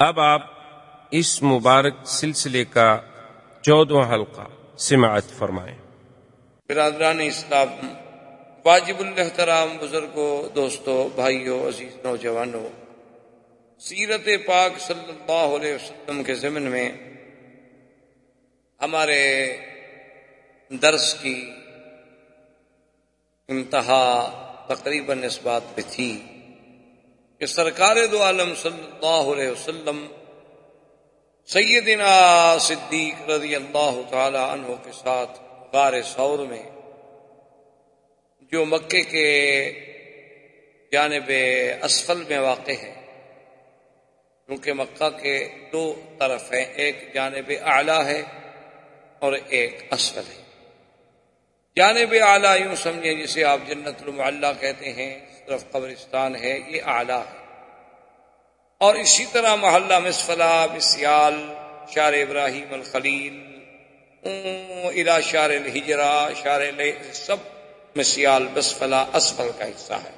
اب آپ اس مبارک سلسلے کا چودواں حلقہ سماعت فرمائیں۔ برادران اسلام، واجب الحترام بزرگوں، دوستوں، بھائیوں، عزیز نوجوانوں، سیرت پاک صلی اللہ علیہ وسلم کے ضمن میں ہمارے درس کی انتہا تقریباً اس بات پہ تھی۔ کہ سرکار دو عالم صلی اللہ علیہ وسلم سیدنا صدیق رضی اللہ تعالی عنہ کے ساتھ غار سور میں جو مکے کے جانب اسفل میں واقع ہے کیونکہ مکہ کے دو طرف ہیں، ایک جانب اعلیٰ ہے اور ایک اسفل ہے۔ جانب اعلیٰ یوں سمجھیں جسے آپ جنت المعلہ کہتے ہیں طرف قبرستان ہے، یہ اعلیٰ ہے۔ اور اسی طرح محلہ مسفلا مسیال شار ابراہیم الخلیل الا شار الحجرا شار سب مسیال بسفلا اسفل کا حصہ ہے۔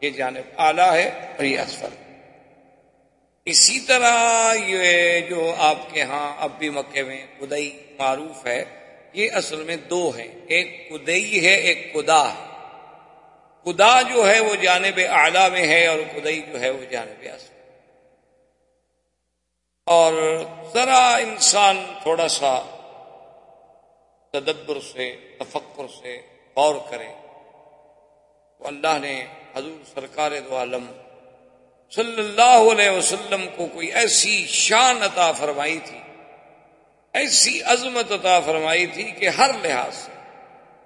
یہ جانب اعلیٰ ہے اور یہ اسفل۔ اسی طرح یہ جو آپ کے ہاں اب بھی مکے میں کدئی معروف ہے، یہ اصل میں دو ہیں۔ ایک کدئی ہے، ایک کدا ہے۔ خدا جو ہے وہ جانب اعلیٰ میں ہے اور خدائی جو ہے وہ جانب آسمان اور ذرا انسان تھوڑا سا تدبر سے، تفکر سے غور کرے۔ تو اللہ نے حضور سرکار دو عالم صلی اللہ علیہ وسلم کو کوئی ایسی شان عطا فرمائی تھی، ایسی عظمت عطا فرمائی تھی کہ ہر لحاظ سے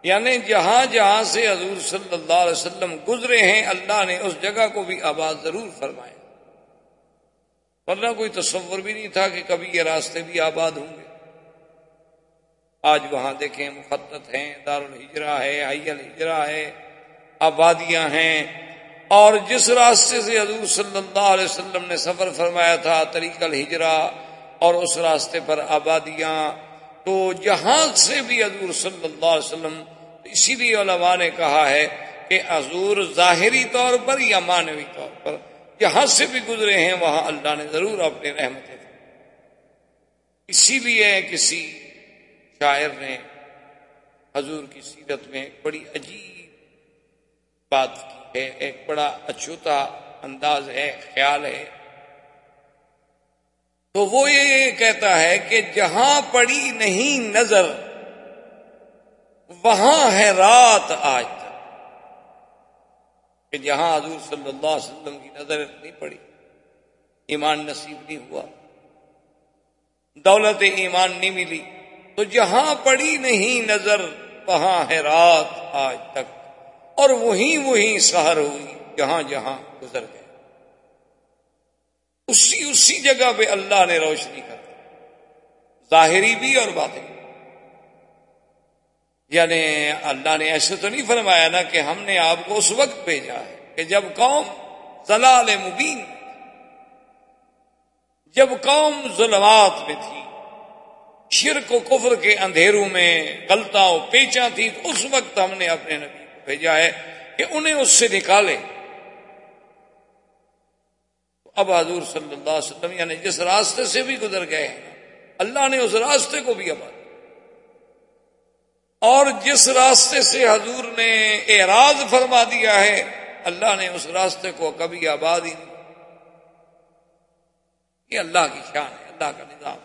یعنی جہاں جہاں سے حضور صلی اللہ علیہ وسلم گزرے ہیں، اللہ نے اس جگہ کو بھی آباد ضرور فرمایا۔ ورنہ کوئی تصور بھی نہیں تھا کہ کبھی یہ راستے بھی آباد ہوں گے۔ آج وہاں دیکھیں مفتت ہیں دار الحجرا ہے حی الحجرا ہے، آبادیاں ہیں۔ اور جس راستے سے حضور صلی اللہ علیہ وسلم نے سفر فرمایا تھا، طریق الحجرا اور اس راستے پر آبادیاں، تو جہاں سے بھی حضور صلی اللہ علیہ وسلم اسی لیے علماء نے کہا ہے کہ حضور ظاہری طور پر یا مانوی طور پر جہاں سے بھی گزرے ہیں، وہاں اللہ نے ضرور اپنے رحمت اسی لیے کسی شاعر نے حضور کی سیرت میں ایک بڑی عجیب بات کی ہے، ایک بڑا اچھوتا انداز ہے، خیال ہے۔ تو وہ یہ کہتا ہے کہ جہاں پڑی نہیں نظر وہاں ہے رات آج تک۔ کہ جہاں حضور صلی اللہ علیہ وسلم کی نظر نہیں پڑی۔ ایمان نصیب نہیں ہوا۔ دولت ایمان نہیں ملی۔ تو جہاں پڑی نہیں نظر، وہاں ہے رات آج تک۔ اور وہیں وہیں سہر ہوئی، جہاں جہاں گزر گئے۔ اسی اسی جگہ پہ اللہ نے روشنی کر دی۔ ظاہری بھی اور باطنی۔ یعنی اللہ نے ایسے تو نہیں فرمایا نا کہ ہم نے آپ کو اس وقت بھیجا ہے کہ جب قوم زلال مبین جب قوم ظلمات میں تھی، شرک و کفر کے اندھیروں میں غلطہ پیچا تھی تو اس وقت ہم نے اپنے نبی کو بھیجا ہے کہ انہیں اس سے نکالے اب حضور صلی اللہ علیہ وسلم یعنی جس راستے سے بھی گزر گئے ہیں، اللہ نے اس راستے کو بھی آباد اور جس راستے سے حضور نے اعراض فرما دیا ہے، اللہ نے اس راستے کو کبھی آباد ہی نہیں یہ اللہ کی شان ہے، اللہ کا نظام۔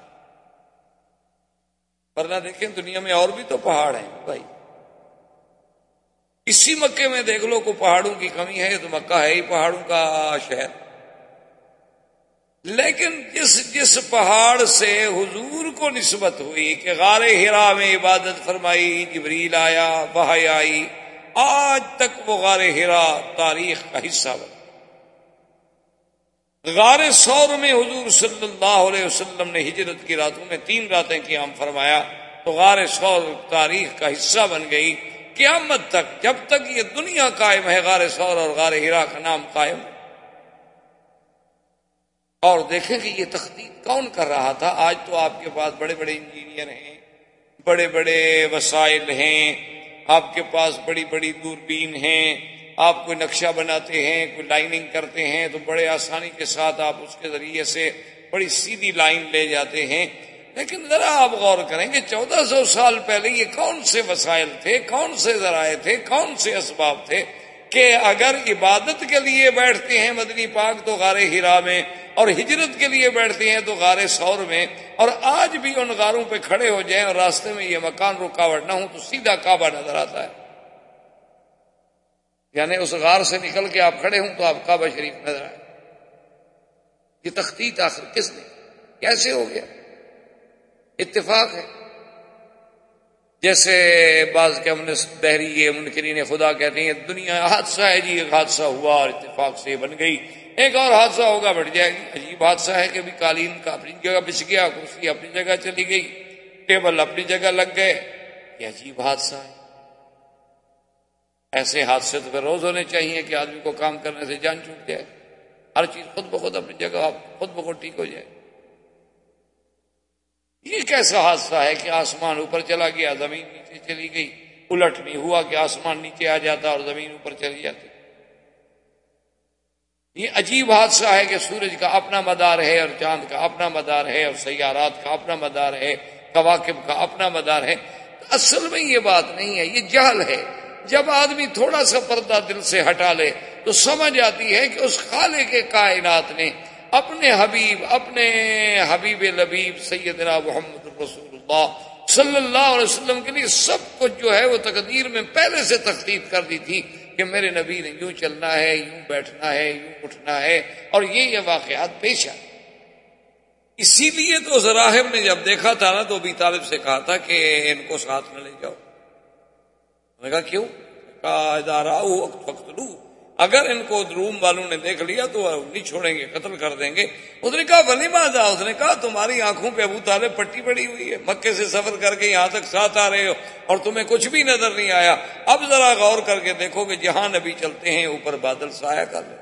ورنہ دیکھیں دنیا میں اور بھی تو پہاڑ ہیں، بھائی۔ اسی مکے میں دیکھ لو، کو پہاڑوں کی کمی ہے تو مکہ ہے ہی پہاڑوں کا شہر۔ لیکن جس جس پہاڑ سے حضور کو نسبت ہوئی کہ غار ہرا میں عبادت فرمائی، جبریل آیا بہائی آئی، آج تک وہ غار ہرا تاریخ کا حصہ بنا غار سور میں حضور صلی اللہ علیہ وسلم نے ہجرت کی راتوں میں تین راتیں قیام فرمایا، تو غار سور تاریخ کا حصہ بن گئی۔ قیامت تک جب تک یہ دنیا قائم ہے، غار سور اور غار ہرا کا نام قائم اور دیکھیں کہ یہ تخلیق کون کر رہا تھا؟ آج تو آپ کے پاس بڑے بڑے انجینئر ہیں، بڑے بڑے وسائل ہیں، آپ کے پاس بڑی بڑی دوربین ہیں، آپ کوئی نقشہ بناتے ہیں، کوئی لائننگ کرتے ہیں، تو بڑے آسانی کے ساتھ آپ اس کے ذریعے سے بڑی سیدھی لائن لے جاتے ہیں۔ لیکن ذرا آپ غور کریں کہ چودہ سو سال پہلے یہ کون سے وسائل تھے، کون سے ذرائع تھے، کون سے اسباب تھے؟ کہ اگر عبادت کے لیے بیٹھتے ہیں مدنی پاک تو غار ہیرا میں، اور ہجرت کے لیے بیٹھتے ہیں تو غار سور میں، اور آج بھی ان غاروں پہ کھڑے ہو جائیں اور راستے میں یہ مکان رکاوٹ نہ ہو تو سیدھا کعبہ نظر آتا ہے۔ یعنی اس غار سے نکل کے آپ کھڑے ہوں تو آپ کعبہ شریف نظر آئے۔ یہ تختی آخر کس نے؟ کیسے ہو گیا؟ اتفاق ہے۔ جیسے بعض کے ہم نے بحری منکرین خدا کہتے ہیں، دنیا حادثہ ہے جی ایک حادثہ ہوا اور اتفاق سے بن گئی۔ ایک اور حادثہ ہوگا، بڑھ جائے گی۔ عجیب حادثہ ہے کہ بھی قالین کا اپنی جگہ بچ گیا، کرسی اپنی جگہ چلی گئی، ٹیبل اپنی جگہ لگ گئے۔ یہ عجیب حادثہ ہے۔ ایسے حادثے تو پھر روز ہونے چاہیے کہ آدمی کو کام کرنے سے جان چھوٹ جائے۔ ہر چیز خود بخود اپنی جگہ، خود بخود ٹھیک ہو جائے۔ یہ کیسا حادثہ ہے کہ آسمان اوپر چلا گیا، زمین نیچے چلی گئی، الٹ نہیں ہوا کہ آسمان نیچے آ جاتا اور زمین اوپر چلی جاتی۔ یہ عجیب حادثہ ہے کہ سورج کا اپنا مدار ہے اور چاند کا اپنا مدار ہے اور سیارات کا اپنا مدار ہے، کواکب کا اپنا مدار ہے۔ اصل میں یہ بات نہیں ہے، یہ جہل ہے۔ جب آدمی تھوڑا سا پردہ دل سے ہٹا لے تو سمجھ آتی ہے کہ اس خالے کے کائنات نے اپنے حبیب اپنے حبیب لبیب سیدنا محمد رسول اللہ صلی اللہ علیہ وسلم کے لیے سب کچھ جو ہے وہ تقدیر میں پہلے سے تخلیق کر دی تھی کہ میرے نبی نے یوں چلنا ہے، یوں بیٹھنا ہے، یوں اٹھنا ہے اور یہ یہ واقعات پیش آئے۔ اسی لیے تو ذراہب نے جب دیکھا تھا نا تو ابھی طالب سے کہا تھا کہ ان کو ساتھ نہ لے جاؤ۔ نے کہا کیوں؟ کہا، ادارہ اگر ان کو روم والوں نے دیکھ لیا تو نہیں چھوڑیں گے، قتل کر دیں گے۔ اس نے کہا، ولی ماضا اس نے کہا، تمہاری آنکھوں پہ ابو طالب پٹی پڑی ہوئی ہے۔ مکے سے سفر کر کے یہاں تک ساتھ آ رہے ہو اور تمہیں کچھ بھی نظر نہیں آیا۔ اب ذرا غور کر کے دیکھو کہ جہاں نبی چلتے ہیں، اوپر بادل سایہ کر لے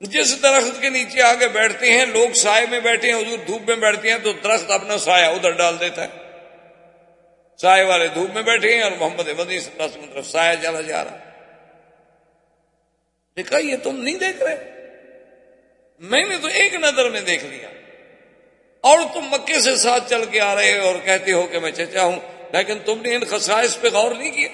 جس درخت کے نیچے آگے بیٹھتے ہیں، لوگ سائے میں بیٹھے ہیں، حضور دھوپ میں بیٹھتے ہیں تو درخت اپنا سایہ ادھر ڈال دیتا ہے۔ سائے والے دھوپ میں بیٹھے ہیں اور محمد مدنی صلی اللہ علیہ وسلم سایہ چلا جا رہا دیکھا یہ تم نہیں دیکھ رہے؟ میں نے تو ایک نظر میں دیکھ لیا۔ اور تم مکے سے ساتھ چل کے آ رہے اور کہتے ہو کہ میں چچا ہوں، لیکن تم نے ان خصائص پہ غور نہیں کیا۔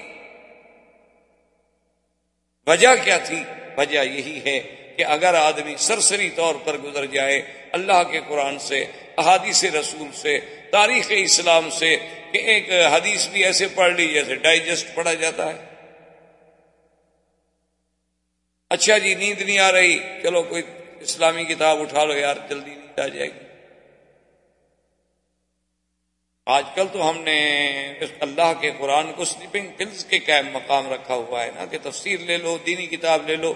وجہ کیا تھی؟ وجہ یہی ہے کہ اگر آدمی سرسری طور پر گزر جائے اللہ کے قرآن سے، احادیث رسول سے، تاریخ اسلام سے، کہ ایک حدیث بھی ایسے پڑھ لی جیسے ڈائجسٹ پڑھا جاتا ہے۔ اچھا جی نیند نہیں آ رہی۔ چلو کوئی اسلامی کتاب اٹھا لو یار، جلدی نیند آ جائے گی۔ آج کل تو ہم نے اللہ کے قرآن کو سلیپنگ پلس کے قائم مقام رکھا ہوا ہے نا، کہ تفسیر لے لو، دینی کتاب لے لو،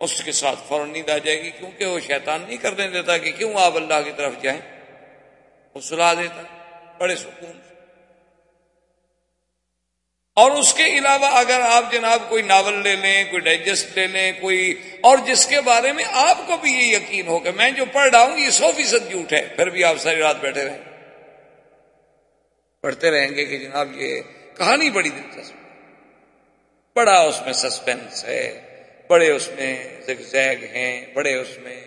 اس کے ساتھ فوراً نیند آ جائے گی، کیونکہ وہ شیطان نہیں کرنے دیتا کہ کیوں آپ اللہ کی طرف جائیں۔ وہ سلا دیتا، بڑے سکون۔ اور اس کے علاوہ اگر آپ جناب کوئی ناول لے لیں، کوئی ڈائجسٹ لے لیں، کوئی، اور جس کے بارے میں آپ کو بھی یہ یقین ہو کہ میں جو پڑھ رہا ہوں یہ سو فیصد جھوٹ ہے، پھر بھی آپ ساری رات بیٹھے رہیں۔ پڑھتے رہیں گے کہ جناب یہ کہانی بڑی دلچسپ بڑا اس میں سسپینس ہے بڑے اس میں زیگ ہیں بڑے اس میں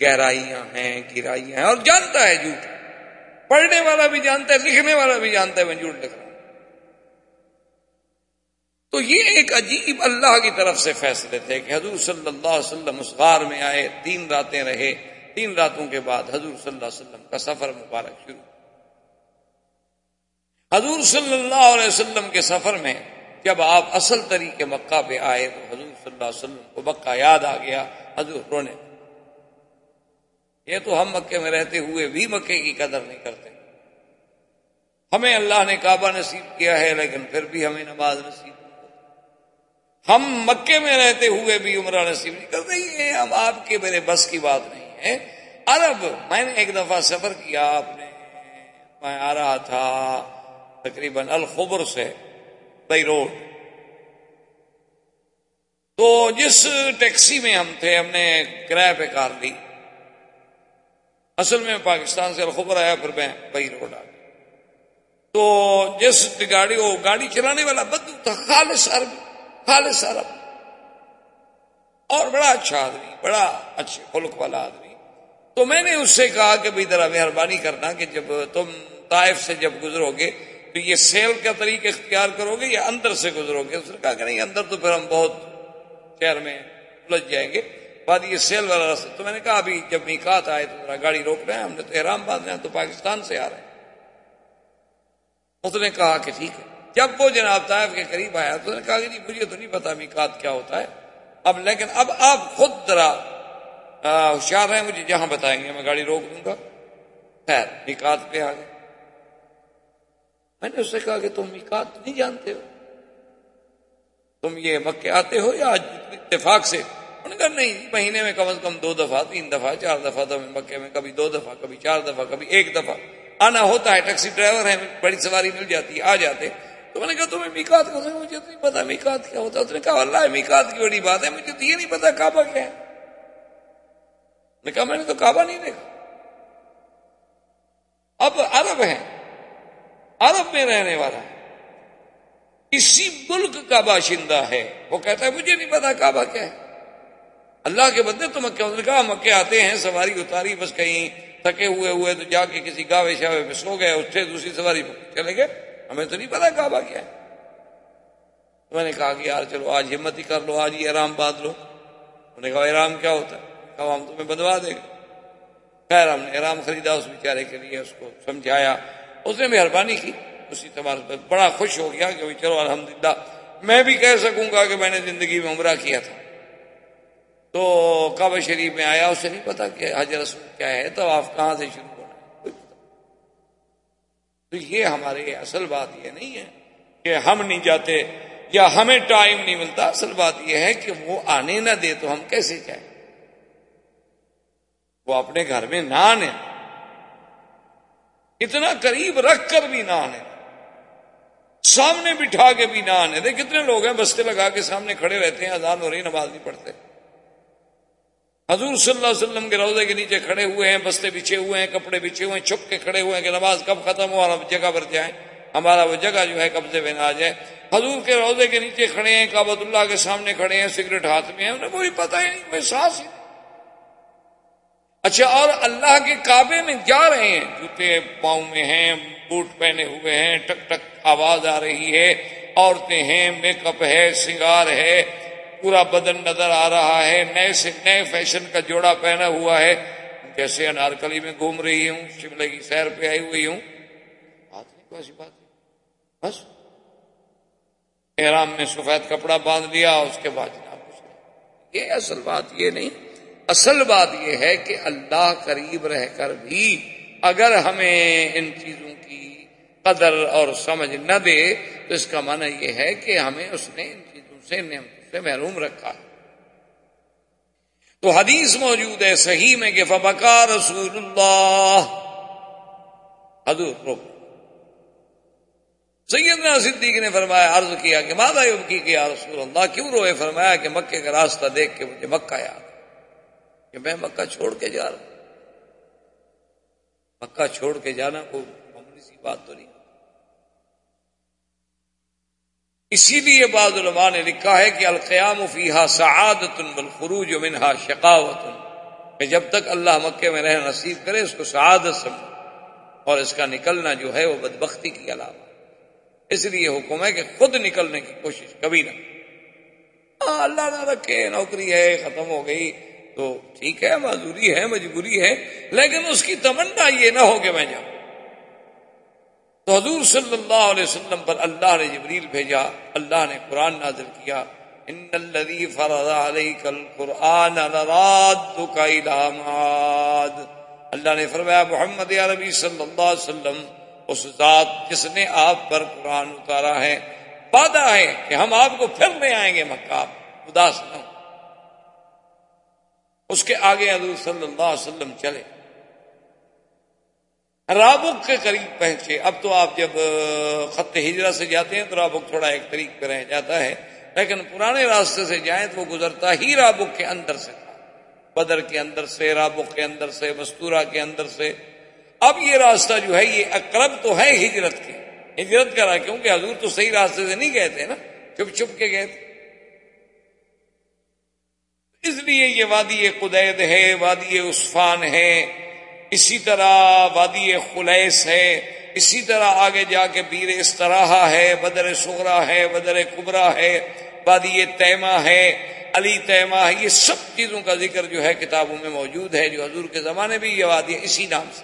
گہرائیاں ہیں گہرائیاں ہیں، اور جانتا ہے جھوٹ۔ پڑھنے والا بھی جانتا ہے، لکھنے والا بھی جانتا ہے، میں جھوٹ لکھ رہا ہوں۔ تو یہ ایک عجیب اللہ کی طرف سے فیصلے تھے کہ حضور صلی اللہ علیہ وسلم اس غار میں آئے، تین راتیں رہے، تین راتوں کے بعد حضور صلی اللہ علیہ وسلم کا سفر مبارک شروع۔ حضور صلی اللہ علیہ وسلم کے سفر میں جب آپ اصل طریقے مکہ پہ آئے تو حضور صلی اللہ علیہ وسلم کو مکہ یاد آ گیا، حضور رونے۔ یہ تو ہم مکے میں رہتے ہوئے بھی مکے کی قدر نہیں کرتے۔ ہمیں اللہ نے کعبہ نصیب کیا ہے، لیکن پھر بھی ہمیں نماز نصیب ہم مکے میں رہتے ہوئے بھی عمرہ نصیب نہیں کر رہی ہیں ہم آپ کے میرے بس کی بات نہیں ہے۔ عرب، میں نے ایک دفعہ سفر کیا آپ نے میں آ رہا تھا تقریباً الخبر سے بئی روڈ تو جس ٹیکسی میں ہم تھے، ہم نے کرایہ پہ کار لی۔ اصل میں پاکستان سے الخبر آیا، پھر میں بئی روڈ آ گیا۔ تو جس گاڑی، وہ گاڑی چلانے والا بدو تھا، خالص عربی۔ خالص عرب۔ اور بڑا اچھا آدمی، بڑا اچھے خلق والا آدمی۔ تو میں نے اس سے کہا کہ بھائی ذرا مہربانی کرنا کہ جب تم طائف سے جب گزرو گے تو یہ سیل کا طریقہ اختیار کرو گے یا اندر سے گزرو گے اس نے کہا کہ نہیں، اندر تو پھر ہم بہت شہر میں الجھ جائیں گے۔ بعد یہ سیل والا راستہ، تو میں نے کہا ابھی جب میکات آئے تو ذرا گاڑی روک رہے ہیں ہم نے تو احرام باندھ رہے ہیں تو پاکستان سے آ رہے ہیں۔ اس نے کہا کہ ٹھیک ہے۔ جب وہ جناب طائف کے قریب آیا تو نے کہا کہ جی مجھے تو نہیں پتا میکات کیا ہوتا ہے۔ اب لیکن اب آپ خود ذرا ہوشیار ہیں مجھے جہاں بتائیں گے، میں گاڑی روک دوں گا۔ خیر میکات پہ آ گئے۔ میں نے اس سے کہا کہ تم میکات نہیں جانتے ہو؟ تم یہ مکے آتے ہو یا اتفاق سے؟ انہوں نے کہا، نہیں، مہینے میں کم از کم دو دفعہ، تین دفعہ، چار دفعہ تو مکے میں کبھی دو دفعہ، کبھی چار دفعہ، کبھی ایک دفعہ۔ آنا ہوتا ہے، ٹیکسی ڈرائیور ہے بڑی سواری مل جاتی ہے، آ جاتے۔ تو میں نے کہا، تمہیں میکات کو مجھے تو نہیں پتا میکات کیا ہوتا اس نے کہا اللہ میکات کی بڑی بات ہے، مجھے تو یہ نہیں پتا کعبہ کیا ہے۔ نے کہا، میں نے تو کعبہ نہیں دیکھا۔ اب عرب ہے عرب میں رہنے والا۔ ہے ملک کا باشندہ ہے۔ وہ کہتا ہے، مجھے نہیں پتا کعبہ کیا ہے۔ اللہ کے بندے، تو مکے نے کہا، مکے آتے ہیں، سواری اتاری، بس کہیں تھکے ہوئے ہوئے تو جا کے کسی گاوے شاوے میں سو گئے، اٹھے، دوسری سواری چلے گئے۔ ہمیں تو نہیں پتا کعبہ کیا ہے۔ میں نے کہا کہ یار چلو آج ہمت ہی کر لو، آج ہی آرام باندھ لو۔ انہوں نے کہا آرام کیا ہوتا ہے؟ کہا ہم تمہیں بدوا دیں گے۔ خیر، ہم نے آرام خریدا اس بیچارے کے لیے، اس کو سمجھایا۔ اس نے مہربانی کی۔ اسی تمہارے پر بڑا خوش ہو گیا کہ چلو، الحمدللہ۔ میں بھی کہہ سکوں گا کہ میں نے زندگی میں عمرہ کیا تھا۔ تو کعبہ شریف میں آیا، اسے نہیں پتا کہ حضر رسول کیا ہے۔ تو آپ کہاں سے شروع ہونا تو یہ ہمارے اصل بات یہ نہیں ہے کہ ہم نہیں جاتے یا ہمیں ٹائم نہیں ملتا، اصل بات یہ ہے کہ وہ آنے نہ دے تو ہم کیسے جائیں؟ وہ اپنے گھر میں نہ آنے اتنا قریب رکھ کر بھی نہ آنے سامنے بٹھا کے بھی نہ آنے دے کتنے لوگ ہیں بستے لگا کے سامنے کھڑے رہتے ہیں آزاد ہو رہی نماز نہیں پڑھتے۔ حضور صلی اللہ علیہ وسلم کے روزے کے نیچے کھڑے ہوئے ہیں، بستے بچھے ہوئے ہیں، کپڑے بچھے ہوئے ہیں، چھپ کے کھڑے ہوئے ہیں کہ نماز کب ختم ہو اور جگہ پر جائیں۔ ہمارا وہ جگہ جو ہے قبضے میں نہ آ جائے حضور کے روزے کے نیچے کھڑے ہیں کابت اللہ کے سامنے کھڑے ہیں، سگریٹ ہاتھ میں ہیں، انہیں کوئی پتہ ہی نہیں، کوئی سانس ہی اچھا اور اللہ کے کعبے میں جا رہے ہیں۔ جوتے پاؤں میں ہیں، بوٹ پہنے ہوئے ہیں، ٹک ٹک آواز آ رہی ہے، عورتیں ہیں، میک اپ ہے، سنگار ہے۔ پورا بدن نظر آ رہا ہے، نئے سے نئے فیشن کا جوڑا پہنا ہوا ہے۔ جیسے انارکلی میں گھوم رہی ہوں، شملے کی سیر پہ آئی ہوئی ہوں۔ بات نہیں، کوئی بات نہیں۔ بس۔ احرام میں سفید کپڑا باندھ لیا، اس کے بعد جناب یہ اصل بات یہ نہیں۔ اصل بات یہ ہے کہ اللہ قریب رہ کر بھی اگر ہمیں ان چیزوں کی قدر اور سمجھ نہ دے، تو اس کا معنی یہ ہے کہ ہمیں اس نے ان چیزوں سے نعمتوں سے محروم رکھا۔ تو حدیث موجود ہے صحیح میں کہ فبکا رسول اللہ۔ حضور روک سیدنا صدیق نے فرمایا، عرض کیا کہ مادا کی کہ رسول اللہ، کیوں روئے؟ فرمایا کہ مکے کا راستہ دیکھ کے مجھے مکہ یاد کہ میں مکہ چھوڑ کے جا رہا ہوں۔ مکہ چھوڑ کے جانا کوئی معمولی سی بات تو نہیں۔ اسی لیے بعض علماء نے لکھا ہے کہ القیام فیحا سعادت بالخروج منہا شقاوت، کہ جب تک اللہ مکے میں رہنا نصیب کرے، اس کو سعادت سمجھ اور اس کا نکلنا جو ہے وہ بدبختی کی علامہ اس لیے حکم ہے کہ خود نکلنے کی کوشش کبھی نہ ہاں اللہ نہ رکھے، نوکری ہے، ختم ہو گئی، تو ٹھیک ہے، معذوری ہے، مجبوری ہے، لیکن اس کی تمنا یہ نہ ہو کہ میں جاؤں۔ تو حضور صلی اللہ علیہ وسلم پر اللہ نے جبریل بھیجا، اللہ نے قرآن نازل کیا، ان الذي فرض عليك القرآن لرادك الى معاد. اللہ نے فرمایا، محمد عربی صلی اللہ علیہ وسلم، اس ذات جس نے آپ پر قرآن اتارا ہے، وعدہ ہے کہ ہم آپ کو پھر لے آئیں گے مکہ۔ اداس نہ اس کے آگے حضور صلی اللہ علیہ وسلم چلے۔ رابق کے قریب پہنچے۔ اب تو آپ جب خط ہجرا سے جاتے ہیں تو رابق تھوڑا ایک طریق پہ رہ جاتا ہے، لیکن پرانے راستے سے جائیں تو وہ گزرتا ہی رابق کے اندر سے بدر کے اندر سے، رابق کے اندر سے، مستورہ کے اندر سے۔ اب یہ راستہ جو ہے، یہ اقرب تو ہے ہجرت کے۔ ہجرت کا رہا کیونکہ حضور تو صحیح راستے سے نہیں گئے تھے نا، چپ چپ کے گئے تھے۔ اس لیے یہ وادی قدید ہے، وادی عثفان ہے۔ اسی طرح وادی خلیس ہے، اسی طرح آگے جا کے پیر استراحا ہے، بدر سغرا ہے، بدر کبرا ہے، وادی تیمہ ہے، علی تیمہ ہے، یہ سب چیزوں کا ذکر جو ہے کتابوں میں موجود ہے، جو حضور کے زمانے بھی یہ وادی اسی نام سے۔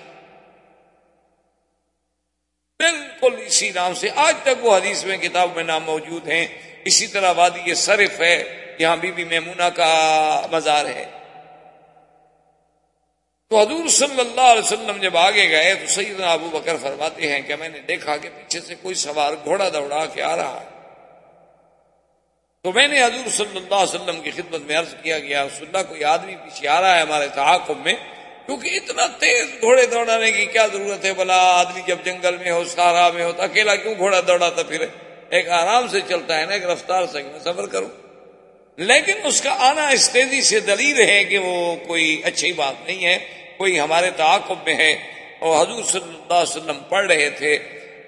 بالکل اسی نام سے۔ آج تک وہ حدیث میں کتاب میں نام موجود ہیں۔ اسی طرح وادی صرف ہے، یہاں بی بی میمونہ کا مزار ہے۔ تو حضور صلی اللہ علیہ وسلم جب آگے گئے تو سیدنا ابو بکر فرماتے ہیں کہ میں نے دیکھا کہ پیچھے سے کوئی سوار گھوڑا دوڑا کے آ رہا ہے۔ تو میں نے حضور صلی اللہ علیہ وسلم کی خدمت میں عرض کیا گیا رسول اللہ، کوئی آدمی پیچھے آ رہا ہے ہمارے تعاقب میں، کیونکہ اتنا تیز گھوڑے دوڑانے کی کیا ضرورت ہے؟ بلا آدمی جب جنگل میں ہو سارا میں ہو، تو اکیلا کیوں گھوڑا دوڑاتا پھر ایک آرام سے چلتا ہے نا، ایک رفتار سے میں سفر کروں۔ لیکن اس کا آنا اس تیزی سے دلیل ہے کہ وہ کوئی اچھی بات نہیں ہے۔ کوئی ہمارے تعاقب میں ہے۔ اور حضور صلی اللہ علیہ وسلم پڑھ رہے تھے۔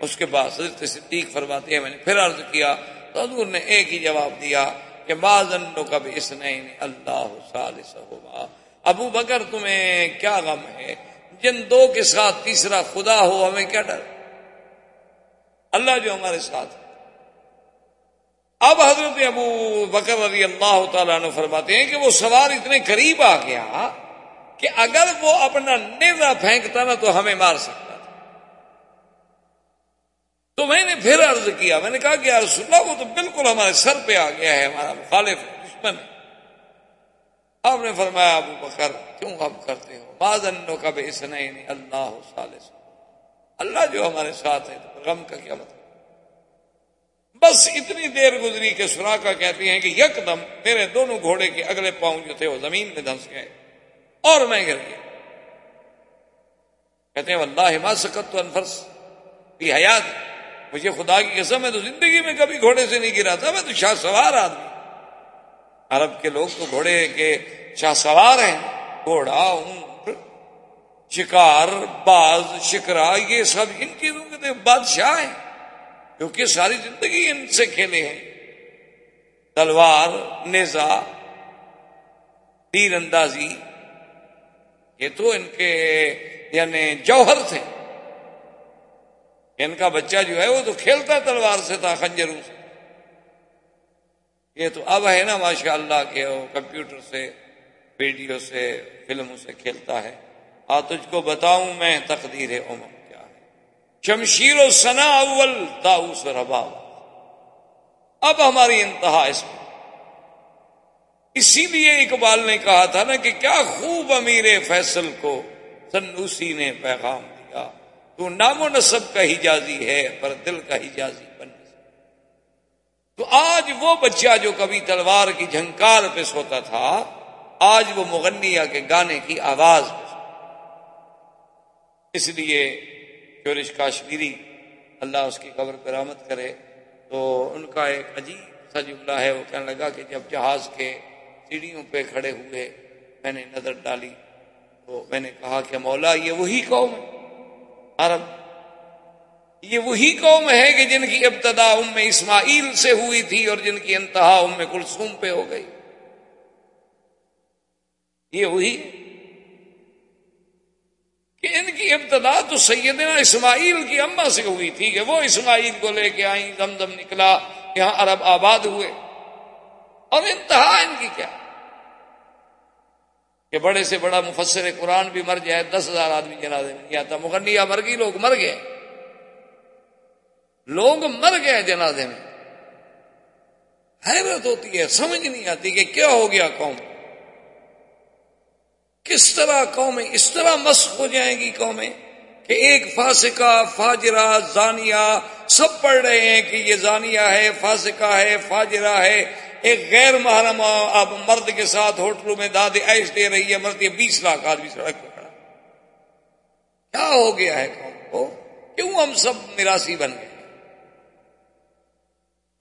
اس کے بعد حضرت صدیق فرماتے ہیں، میں نے پھر عرض کیا، تو حضور نے ایک ہی جواب دیا کہ بازن کب اس نے اللہ ابو بکر، تمہیں کیا غم ہے؟ جن دو کے ساتھ تیسرا خدا ہو، ہمیں کیا ڈر؟ اللہ جو ہمارے ساتھ اب حضرت ابو بکر رضی اللہ تعالیٰ نے فرماتے ہیں کہ وہ سوار اتنے قریب آ گیا کہ اگر وہ اپنا نیزا پھینکتا نا تو ہمیں مار سکتا تھا۔ تو میں نے پھر عرض کیا، میں نے کہا کہ رسول اللہ، وہ تو بالکل ہمارے سر پہ آ گیا ہے، ہمارا مخالف دشمن۔ آپ نے فرمایا، ابو بکر، کیوں غم کرتے ہو؟ بعض انو کا بے اسنین اللہ اللہ جو ہمارے ساتھ ہے، تو غم کا کیا مطلب؟ بس اتنی دیر گزری کہ سنا کا کہتی ہیں کہ یک دم میرے دونوں گھوڑے کے اگلے پاؤں جو تھے، وہ زمین میں دھنس گئے۔ اور میں گر گیا۔ کہتے ہیں اللہ ما سکت تو انفرس بھی حیات مجھے خدا کی قسم ہے، تو زندگی میں کبھی گھوڑے سے نہیں گرا تھا میں تو شاہ سوار آدمی عرب کے لوگ تو گھوڑے کے شاہ سوار ہیں۔ گھوڑا، اونٹ، شکار، باز، شکرا، یہ سب ان چیزوں کے بادشاہ ہیں۔ کیونکہ ساری زندگی ان سے کھیلے ہیں۔ تلوار نیزا تیر اندازی یہ تو ان کے یعنی جوہر تھے۔ ان کا بچہ جو ہے وہ تو کھیلتا تلوار سے تھا خنجروں سے۔ یہ تو اب ہے نا ماشاء اللہ کہ وہ کمپیوٹر سے، ویڈیو سے، فلموں سے کھیلتا ہے۔ آ، تجھ کو بتاؤں میں تقدیر ہے۔ شمشیر و سنا اول تاؤس ربا اب ہماری انتہا اس میں۔ اسی لیے اقبال نے کہا تھا نا کہ کیا خوب امیر فیصل کو سنوسی نے پیغام دیا۔ تو نام و نصب کا حجازی ہے پر دل کا حجازی بن تو آج وہ بچہ جو کبھی تلوار کی جھنکار پہ سوتا تھا، آج وہ مغنیہ کے گانے کی آواز پہ اس لیے چورش کاشمیری اللہ اس کی قبر پر آمد کرے تو ان کا ایک عجیب سا جملہ ہے، وہ کہنے لگا کہ جب جہاز کے سیڑھیوں پہ کھڑے ہوئے میں نے نظر ڈالی تو میں نے کہا کہ مولا، یہ وہی قوم عرب، یہ وہی قوم ہے کہ جن کی ابتدا ام اسماعیل سے ہوئی تھی اور جن کی انتہا ام کلثوم پہ ہو گئی۔ یہ وہی کہ ان کی ابتدا تو سیدنا اسماعیل کی اما سے ہوئی تھی کہ وہ اسماعیل کو لے کے آئیں دم دم نکلا، یہاں عرب آباد ہوئے۔ اور انتہا ان کی کیا؟ کہ بڑے سے بڑا مفسر قرآن بھی مر جائے، دس ہزار آدمی جنازے میں نہیں آتا مغنیہ مر گئی لوگ مر گئے۔ لوگ مر گئے جنازے میں حیرت ہوتی ہے، سمجھ نہیں آتی کہ کیا ہو گیا قوم۔ کس طرح قومیں اس طرح مست ہو جائیں گی قومیں کہ ایک فاسقہ، فاجرہ، زانیہ، سب پڑھ رہے ہیں کہ یہ زانیہ ہے، فاسقہ ہے، فاجرہ ہے۔ ایک غیر محرم اب مرد کے ساتھ ہوٹلوں میں داد ایش دے رہی ہے، مرد یہ بیس لاکھ آدمی سڑک پہ کھڑا۔ کیا ہو گیا ہے قوم کو؟ کیوں ہم سب میراسی بن گئے؟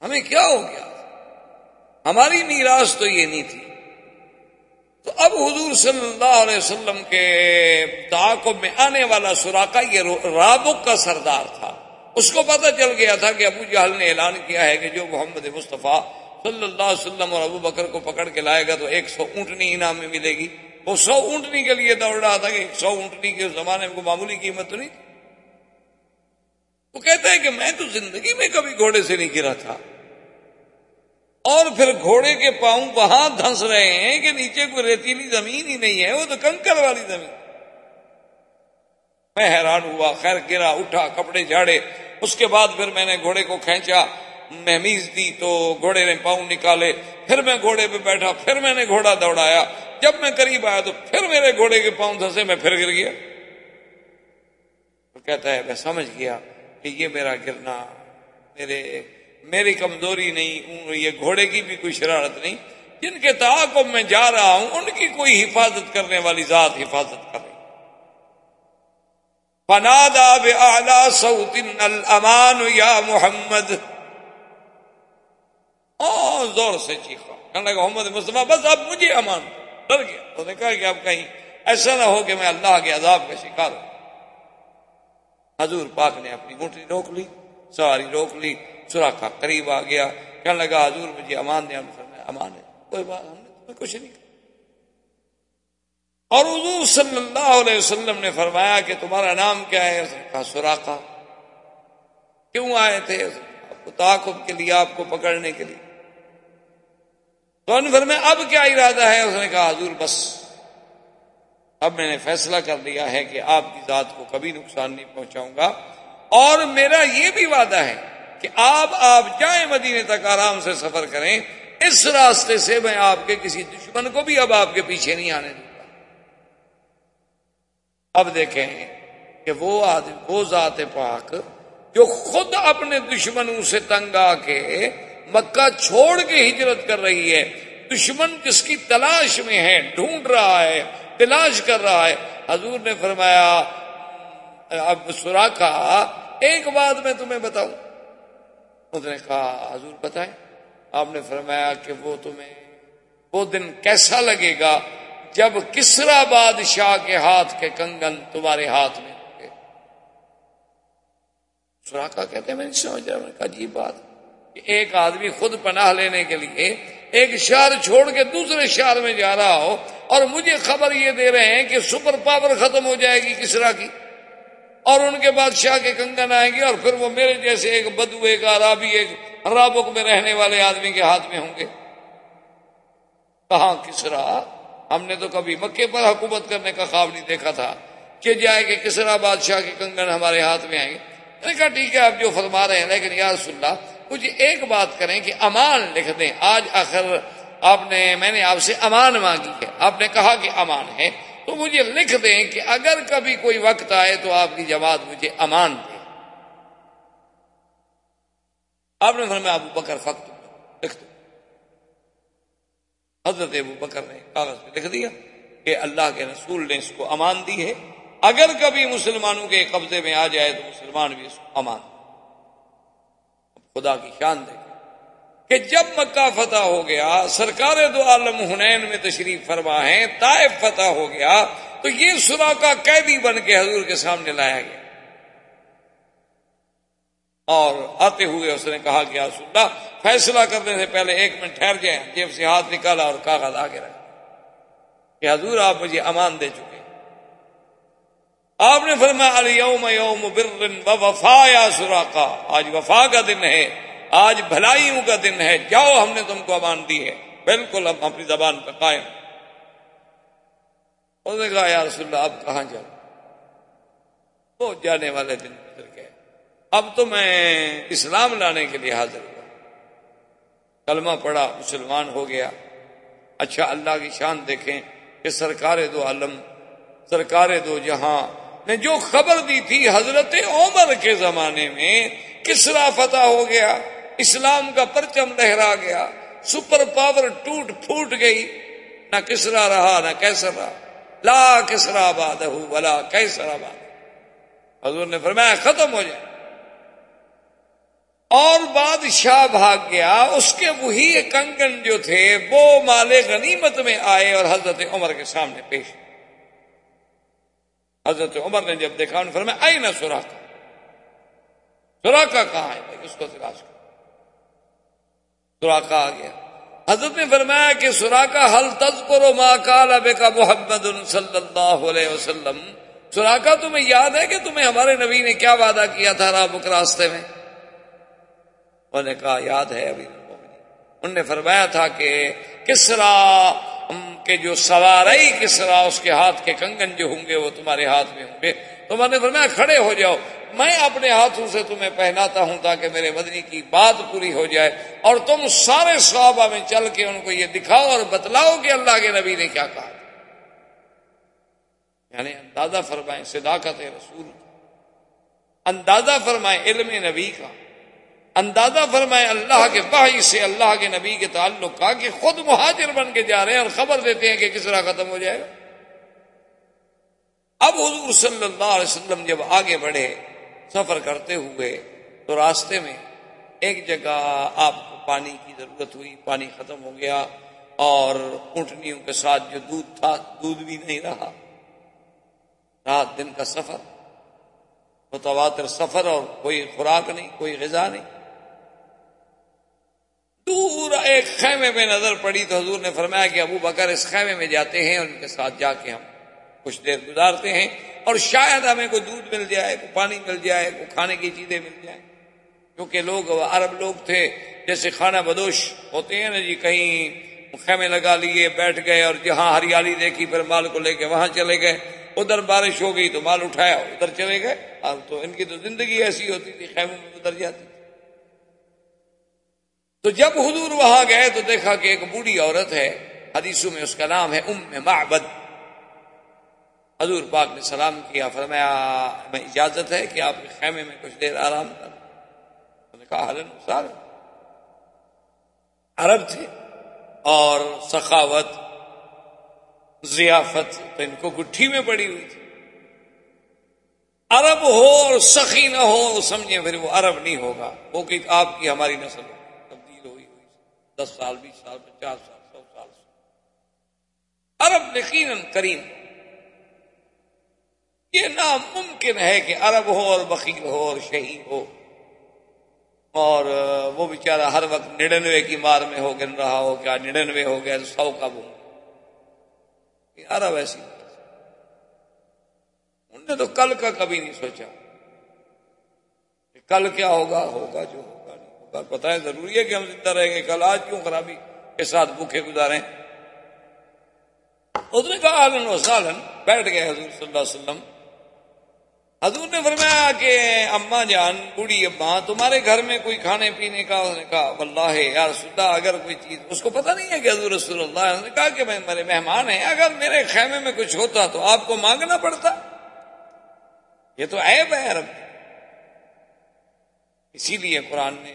ہمیں کیا ہو گیا؟ ہماری میراث تو یہ نہیں تھی۔ تو اب حضور صلی اللہ علیہ وسلم کے تعاقب میں آنے والا سوراخا یہ رابق کا سردار تھا۔ اس کو پتہ چل گیا تھا کہ ابو جہل نے اعلان کیا ہے کہ جو محمد مصطفیٰ صلی اللہ علیہ وسلم اور ابو بکر کو پکڑ کے لائے گا تو ایک سو اونٹنی انعام میں ملے گی۔ وہ سو اونٹنی کے لیے دوڑ رہا تھا کہ ایک سو اونٹنی کے زمانے میں کوئی معمولی قیمت تو نہیں۔ وہ کہتا ہے کہ میں تو زندگی میں کبھی گھوڑے سے نہیں گرا تھا۔ اور پھر گھوڑے کے پاؤں وہاں دھنس رہے ہیں کہ نیچے کوئی ریتیلی زمین ہی نہیں ہے، وہ تو کنکر والی زمین۔ میں حیران ہوا، خیر گرا، اٹھا، کپڑے جھاڑے اس کے بعد پھر میں نے گھوڑے کو کھینچا۔ مہمیز دی تو گھوڑے نے پاؤں نکالے، پھر میں گھوڑے پہ بیٹھا، پھر میں نے گھوڑا دوڑایا۔ جب میں قریب آیا تو پھر میرے گھوڑے کے پاؤں دھسے میں پھر گر گیا۔ کہتا ہے، میں سمجھ گیا کہ یہ میرا گرنا، میرے، میری کمزوری نہیں، یہ گھوڑے کی بھی کوئی شرارت نہیں۔ جن کے تعاقب میں جا رہا ہوں، ان کی کوئی حفاظت کرنے والی ذات حفاظت کر رہی۔ فنادا سعودن الامان یا محمد۔ زور سے چیخا۔ کہنے لگا، محمد مصطفیٰ، بس اب مجھے امان۔ ڈر گیا۔ تو نے کہا کہ اب کہیں ایسا نہ ہو کہ میں اللہ کے عذاب کا شکار ہوں۔ حضور پاک نے اپنی موٹری روک لی، سواری روک لی سوراخا قریب آ گیا۔ کہنے لگا، حضور، مجھے امان دیا۔ امان ہے۔ کوئی بات، ہم نے تمہیں کچھ نہیں کہا۔ اور حضور صلی اللہ علیہ وسلم نے فرمایا کہ تمہارا نام کیا ہے؟ اس نے کہا سوراخا کیوں آئے تھے؟ آپ کو تعاقب کے لیے، آپ کو پکڑنے کے لیے۔ تو ان میں اب کیا ارادہ ہے؟ اس نے کہا، حضور، بس۔ اب میں نے فیصلہ کر لیا ہے کہ آپ کی ذات کو کبھی نقصان نہیں پہنچاؤں گا۔ اور میرا یہ بھی وعدہ ہے کہ آپ آپ جائیں مدینے تک آرام سے سفر کریں۔ اس راستے سے میں آپ کے کسی دشمن کو بھی اب آپ کے پیچھے نہیں آنے دوں گا۔ اب دیکھیں کہ وہ آدمی، وہ ذات پاک جو خود اپنے دشمنوں سے تنگ آ کے مکہ چھوڑ کے ہجرت کر رہی ہے۔ دشمن جس کی تلاش میں ہے؟ ڈھونڈ رہا ہے، تلاش کر رہا ہے۔ حضور نے فرمایا، اب سورا ایک بات میں تمہیں بتاؤں۔ اس نے کہا، حضور بتائیں۔ آپ نے فرمایا کہ وہ تمہیں، وہ دن کیسا لگے گا جب کسرا بادشاہ کے ہاتھ کے کنگن تمہارے ہاتھ میں سوراخا کہتے ہیں، میں نہیں سمجھ رہا عجیب بات ایک آدمی خود پناہ لینے کے لیے ایک شہر چھوڑ کے دوسرے شہر میں جا رہا ہو اور مجھے خبر یہ دے رہے ہیں کہ سپر پاور ختم ہو جائے گی کسرا کی اور ان کے بعد شاہ کے کنگن آئیں گے اور پھر وہ میرے جیسے ایک بدو، ایک عرابی ایک رابق میں رہنے والے آدمی کے ہاتھ میں ہوں گے۔ کہاں کسرا؟ ہم نے تو کبھی مکے پر حکومت کرنے کا خواب نہیں دیکھا تھا کہ جائے کہ کسرا بادشاہ کے کنگن ہمارے ہاتھ میں آئیں گے۔ میں نے کہا ٹھیک ہے، آپ جو فرما رہے ہیں، لیکن یا رسول اللہ مجھے ایک بات کریں کہ امان لکھ دیں۔ آج آخر آپ نے میں نے آپ سے امان مانگی ہے۔ آپ نے کہا کہ امان ہے۔ تو مجھے لکھ دیں کہ اگر کبھی کوئی وقت آئے تو آپ کی جماعت مجھے امان دے۔ آپ نے فرمایا ابو بکر فخت لکھ دو۔ حضرت ابو بکر نے کاغذ پہ لکھ دیا کہ اللہ کے رسول نے اس کو امان دی ہے۔ اگر کبھی مسلمانوں کے قبضے میں آ جائے تو مسلمان بھی اس کو امان خدا کی شان دے کہ جب مکہ فتح ہو گیا، سرکار دو عالم ہنین میں تشریف فرما ہے طائف فتح ہو گیا، تو یہ سرا کا قیدی بن کے حضور کے سامنے لایا گیا۔ اور آتے ہوئے اس نے کہا کہ اللہ، فیصلہ کرنے سے پہلے ایک منٹ ٹھہر جائیں، جیب سے ہاتھ نکالا اور کاغذ آگے رکھا کہ حضور آپ مجھے امان دے چکے آپ نے فرمایا یوم یوم برن وفا یا سورا کا آج وفا کا دن ہے، آج بھلائیوں کا دن ہے، جاؤ ہم نے تم کو امان دی ہے۔ بالکل ہم اپنی زبان پہ قائم۔ اس نے کہا، یا رسول اللہ، اب کہاں جاؤ وہ جانے والے دن گزر گئے۔ اب تو میں اسلام لانے کے لیے حاضر ہوا۔ کلمہ پڑا مسلمان ہو گیا۔ اچھا اللہ کی شان دیکھیں کہ سرکار دو عالم، سرکار دو جہاں نے جو خبر دی تھی حضرت عمر کے زمانے میں، کسرا فتح ہو گیا، اسلام کا پرچم لہرا گیا، سپر پاور ٹوٹ پھوٹ گئی۔ نہ کسرا رہا، نہ کیسر رہا۔ لا کسرا باد بلا کیسرا باد حضور نے فرمایا، ختم ہو جائے۔ اور بادشاہ بھاگ گیا، اس کے وہی کنگن جو تھے، وہ مال غنیمت میں آئے اور حضرت عمر کے سامنے پیش۔ حضرت عمر نے جب دیکھا، انہوں نے فرمایا آئی نہ سورا کا سورا کا کہاں ہے؟ اس کو تلاش کر سوراخا آ گیا۔ حضرت نے فرمایا کہ سوراخا حل تز کرو ماں کال اب کا محمد صلی اللہ علیہ وسلم سوراخا تمہیں یاد ہے کہ تمہیں ہمارے نبی نے کیا وعدہ کیا تھا رابک راستے میں؟ انہوں نے کہا، یاد ہے ابھی انہوں نے فرمایا تھا کہ کسرا کے جو سوارئی کسرا اس کے ہاتھ کے کنگن جو ہوں گے وہ تمہارے ہاتھ میں ہوں گے۔ تو میں نے فرمایا، کھڑے ہو جاؤ۔ میں اپنے ہاتھوں سے تمہیں پہناتا ہوں تاکہ میرے مدنی کی بات پوری ہو جائے۔ اور تم سارے صحابہ میں چل کے ان کو یہ دکھاؤ اور بتلاؤ کہ اللہ کے نبی نے کیا کہا۔ یعنی اندازہ فرمائیں، صداقت رسول۔ اندازہ فرمائیں، علم نبی کا۔ اندازہ فرمائے اللہ کے بھائی سے اللہ کے نبی کے تعلق کا کہ خود مہاجر بن کے جا رہے ہیں اور خبر دیتے ہیں کہ کس طرح ختم ہو جائے گا۔ اب حضور صلی اللہ علیہ وسلم جب آگے بڑھے، سفر کرتے ہوئے، تو راستے میں ایک جگہ آپ کو پانی کی ضرورت ہوئی، پانی ختم ہو گیا اور اونٹنیوں کے ساتھ جو دودھ تھا، دودھ بھی نہیں رہا۔ رات دن کا سفر، متواتر سفر اور کوئی خوراک نہیں، کوئی غذا نہیں۔ دور ایک خیمے میں نظر پڑی تو حضور نے فرمایا کہ ابو بکر اس خیمے میں جاتے ہیں، ان کے ساتھ جا کے ہم کچھ دیر گزارتے ہیں۔ اور شاید ہمیں کوئی دودھ مل جائے، کوئی پانی مل جائے، کوئی کھانے کی چیزیں مل جائیں۔ کیونکہ لوگ عرب لوگ تھے، جیسے کھانا بدوش ہوتے ہیں نا جی کہیں خیمے لگا لیے، بیٹھ گئے اور جہاں ہریالی دیکھی، پھر مال کو لے کے وہاں چلے گئے۔ ادھر بارش ہو گئی تو مال اٹھایا، ادھر چلے گئے۔ اب تو ان کی تو زندگی ایسی ہوتی تھی، خیموں میں ادھر جاتی تو جب حضور وہاں گئے تو دیکھا کہ ایک بوڑھی عورت ہے، حدیثوں میں اس کا نام ہے ام معبد۔ حضور پاک نے سلام کیا، فرمایا، میں اجازت ہے کہ آپ کے خیمے میں کچھ دیر آرام کر۔ نے کہا حلن سال عرب تھے اور سخاوت، ضیافت تو ان کو گٹھی میں پڑی ہوئی تھی۔ عرب ہو اور سخی نہ ہو سمجھے پھر وہ عرب نہیں ہوگا۔ وہ کہ آپ کی ہماری نسل ہو۔ دس سال، بیس سال، پچاس سال، سو سال عرب یقیناً کریم یہ ناممکن ہے کہ عرب ہو اور بخیر ہو اور شہید ہو۔ اور وہ بیچارہ ہر وقت نڑنوے کی مار میں ہو، گن رہا ہو، کیا نڑنوے ہو گیا سو کا بو عرب ایسی ان نے تو کل کا کبھی نہیں سوچا۔ کل کیا ہوگا؟ ہوگا جو۔ ہوگا پتا ہے ضروری ہے کہ ہم زندہ رہیں گے۔ کل آج کیوں خرابی کے ساتھ بھوکے گزارے اس نے کہا عالن و سالن بیٹھ گئے حضور صلی اللہ علیہ وسلم۔ حضور نے فرمایا کہ اما جان، بوڑھی ابا تمہارے گھر میں کوئی کھانے پینے کا؟ اس نے کہا، واللہ یا رسول اللہ، اگر کوئی چیز، اس کو پتہ نہیں ہے کہ حضور رسول اللہ نے کہا کہ میں، میرے مہمان ہیں، اگر میرے خیمے میں کچھ ہوتا تو آپ کو مانگنا پڑتا۔ یہ تو عیب ہے عرب اسی لیے قرآن نے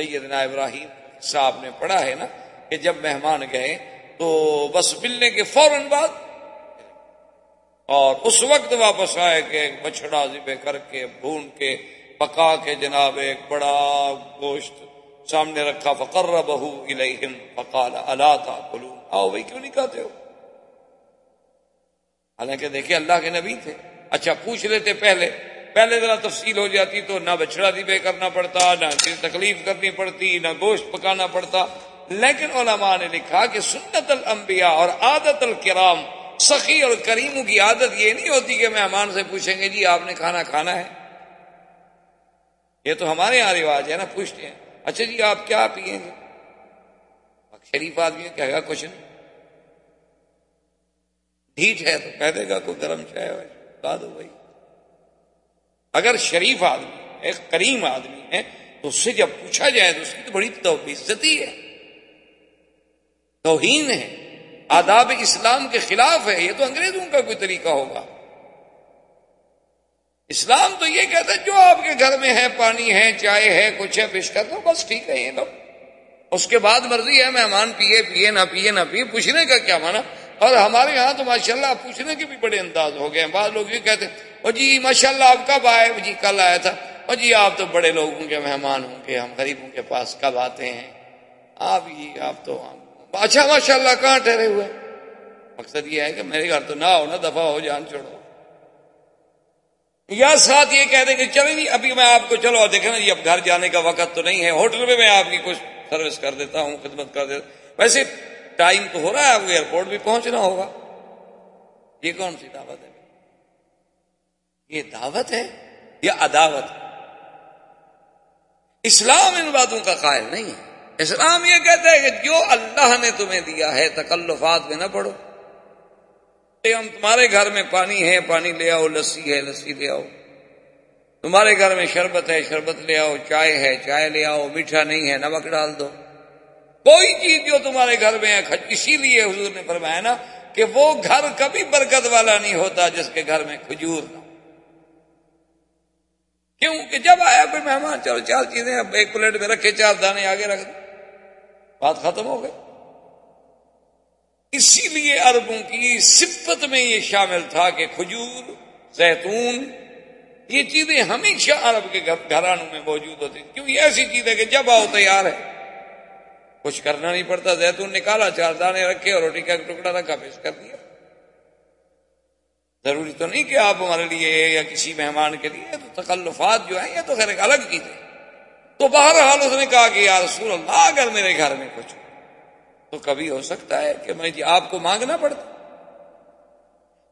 سیدنا ابراہیم صاحب نے پڑھا ہے نا کہ جب مہمان گئے تو بس ملنے کے فوراً بعد اور اس وقت واپس آئے کہ ایک بچڑا ذبے کر کے، بھون کے، پکا کے جناب ایک بڑا گوشت سامنے رکھا فقر بہو الہم فقال اللہ تھا کلو آؤ بھائی کیوں نہیں کہتے ہو؟ حالانکہ دیکھیں اللہ کے نبی تھے۔ اچھا پوچھ لیتے پہلے پہلے ذرا تفصیل ہو جاتی تو نہ بچڑا دیبے کرنا پڑتا، نہ تکلیف کرنی پڑتی، نہ گوشت پکانا پڑتا۔ لیکن علماء نے لکھا کہ سنت الانبیاء اور عادت الکرام، سخی اور کریموں کی عادت یہ نہیں ہوتی کہ مہمان سے پوچھیں گے جی آپ نے کھانا کھانا ہے؟ یہ تو ہمارے یہاں رواج ہے نا، پوچھتے ہیں۔ اچھا جی آپ کیا پیئیں گے؟ شریف آدمی کہے گا، کچھ نہیں۔ ڈھیٹ ہے تو کہہ دے گا، کوئی گرم چائے دو بھائی۔ اگر شریف آدمی ہے، کریم آدمی ہے، تو اس سے جب پوچھا جائے تو اس کی تو بڑی تو عزتی ہے۔ توہین ہے۔ آداب اسلام کے خلاف ہے، یہ تو انگریزوں کا کوئی طریقہ ہوگا۔ اسلام تو یہ کہتا ہے، جو آپ کے گھر میں ہے، پانی ہے، چائے ہے، کچھ ہے، پیش کر دو بس ٹھیک ہے، یہ لوگ اس کے بعد مرضی ہے، مہمان پیے پیے نہ پیے نہ پیے، پوچھنے کا کیا مانا اور ہمارے یہاں تو ماشاءاللہ پوچھنے کے بھی بڑے انداز ہو گئے ہیں۔ بعض لوگ یہ کہتے ہیں جی ماشاء اللہ آپ کب آئے؟ جی کل آیا تھا۔ اور جی آپ تو بڑے لوگوں کے مہمان ہوں گے، ہم غریبوں کے پاس کب آتے ہیں؟ آپ ہی، آپ تو اچھا ماشاء اللہ کہاں ٹھہرے ہوئے؟ مقصد یہ ہے کہ میرے گھر تو نہ ہو نا دفاع ہو، جان چھوڑو۔ یا ساتھ یہ کہہ دیں کہ چلیں جی ابھی میں آپ کو، چلو دیکھیں نا جی اب گھر جانے کا وقت تو نہیں ہے۔ ہوٹل میں میں آپ کی کچھ سروس کر دیتا ہوں، خدمت کر دیتا ویسے ٹائم تو ہو رہا ہے، آپ کو ایئرپورٹ بھی پہنچنا ہوگا۔ یہ کون سی دعوت ہے؟ یہ دعوت ہے یا عداوت؟ ہے اسلام ان باتوں کا قائل نہیں ہے۔ اسلام یہ کہتا ہے کہ جو اللہ نے تمہیں دیا ہے، تکلفات میں نہ پڑھو ہم تمہارے گھر میں پانی ہے، پانی لے آؤ، لسی ہے، لسی لے آؤ۔ تمہارے گھر میں شربت ہے، شربت لے آؤ، چائے ہے، چائے لے آؤ، میٹھا نہیں ہے، نمک ڈال دو۔ کوئی چیز جو تمہارے گھر میں ہے اسی لیے حضور نے فرمایا نا کہ وہ گھر کبھی برکت والا نہیں ہوتا جس کے گھر میں کھجور نہ کیوں؟ کہ جب آیا کوئی مہمان، چلو چار چیزیں اب ایک پلیٹ میں رکھے، چار دانے آگے رکھ دو۔ بات ختم ہو گئی۔ اسی لیے اربوں کی صفت میں یہ شامل تھا کہ کھجور، زیتون، یہ چیزیں ہمیشہ عرب کے گھرانوں میں موجود ہوتی۔ کیوں؟ یہ ایسی چیز ہے کہ جب آؤ تیار ہے۔ کچھ کرنا نہیں پڑتا، زیتون نکالا، چار دانے رکھے اور روٹی کا ٹکڑا رکھا پیش کر دیا۔ ضروری تو نہیں کہ آپ ہمارے لیے یا کسی مہمان کے لیے تو تکلفات جو ہیں، یہ تو خیر ایک الگ چیز ہے۔ تو بہرحال اس نے کہا کہ یا رسول اللہ، اگر میرے گھر میں کچھ تو کبھی ہو سکتا ہے کہ میں جی آپ کو مانگنا پڑتا۔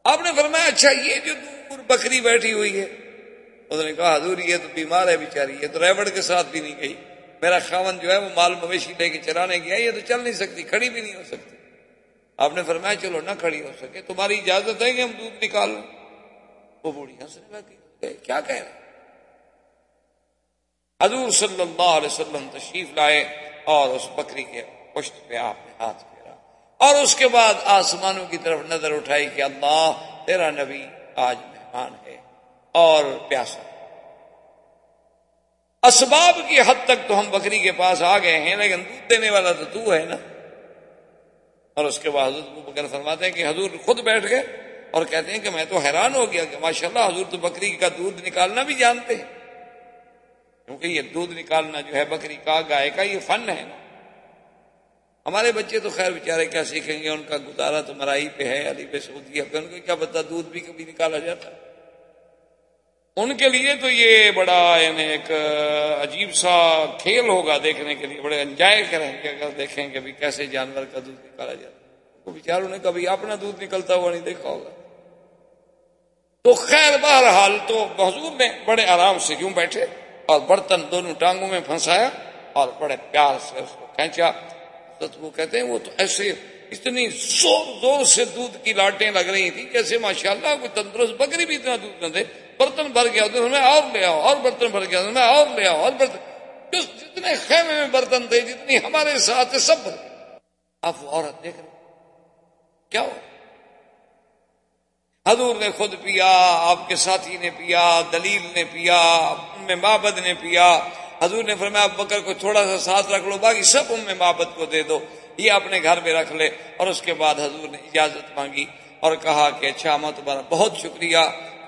آپ نے فرمایا اچھا یہ جو دور بکری بیٹھی ہوئی ہے، اس نے کہا، حضور، یہ تو بیمار ہے بیچاری، یہ تو ریوڑ کے ساتھ بھی نہیں گئی۔ میرا خاون جو ہے وہ مال مویشی لے کے چرانے گیا، یہ تو چل نہیں سکتی، کھڑی بھی نہیں ہو سکتی۔ آپ نے فرمایا، چلو نہ کھڑی ہو سکے، تمہاری اجازت ہے کہ ہم دودھ نکال لیں۔ وہ بوڑھی ہنسنے لگی۔ کیا کہہ رہے حضور صلی اللہ علیہ وسلم تشریف لائے اور اس بکری کے پشت پہ آپ نے ہاتھ پھیرا۔ اور اس کے بعد آسمانوں کی طرف نظر اٹھائی کہ اللہ، تیرا نبی آج مہمان ہے اور پیاسا۔ اسباب کی حد تک تو ہم بکری کے پاس آ گئے ہیں، لیکن دودھ دینے والا تو تو ہے نا۔ اور اس کے بعد حضرت بکر فرماتے ہیں کہ حضور خود بیٹھ گئے اور کہتے ہیں کہ میں تو حیران ہو گیا کہ ماشاءاللہ حضور تو بکری کا دودھ نکالنا بھی جانتے ہیں۔ کیونکہ یہ دودھ نکالنا جو ہے بکری کا گائے کا یہ فن ہے۔ نا ہمارے بچے تو خیر بیچارے کیا سیکھیں گے؟ ان کا گزارا تو مرائی پہ ہے، علی پہ سعودی ہے ان کو کیا پتا دودھ بھی کبھی نکالا جاتا ہے؟ ان کے لیے تو یہ بڑا یعنی ایک عجیب سا کھیل ہوگا دیکھنے کے لیے، بڑے انجوائے کریں گے اگر دیکھیں کہ کیسے جانور کا دودھ نکالا جاتا بیچاروں نے کبھی اپنا دودھ نکلتا ہوا نہیں دیکھا ہوگا۔ تو خیر بہرحال تو حضور نے بڑے آرام سے کیوں بیٹھے اور برتن دونوں ٹانگوں میں پھنسایا اور بڑے پیار سے اس کو کھینچا۔ وہ کہتے ہیں، وہ تو ایسے اتنی زور زور سے دودھ کی لاٹیں لگ رہی تھی جیسے ماشاءاللہ کوئی تندرست بکری بھی اتنا دودھ نہ دے۔ برتن بھر گیا میں اور لے آؤ، اور برتن بھر گیا میں اور لے آؤ، اور برتن۔ جتنے خیمے میں برتن تھے، جتنی ہمارے ساتھ سب بھر۔ آپ وہ عورت دیکھ رہے کیا ہو؟ حضور نے خود پیا، آپ کے ساتھی نے پیا، دلیل نے پیا، ام مابد نے پیا۔ حضور نے فرمایا آپ بکر کو تھوڑا سا ساتھ رکھ لو، باقی سب ام مابد کو دے دو۔ یہ اپنے گھر میں رکھ لے۔ اور اس کے بعد حضور نے اجازت مانگی اور کہا کہ اچھا میں تمہارا بہت شکریہ۔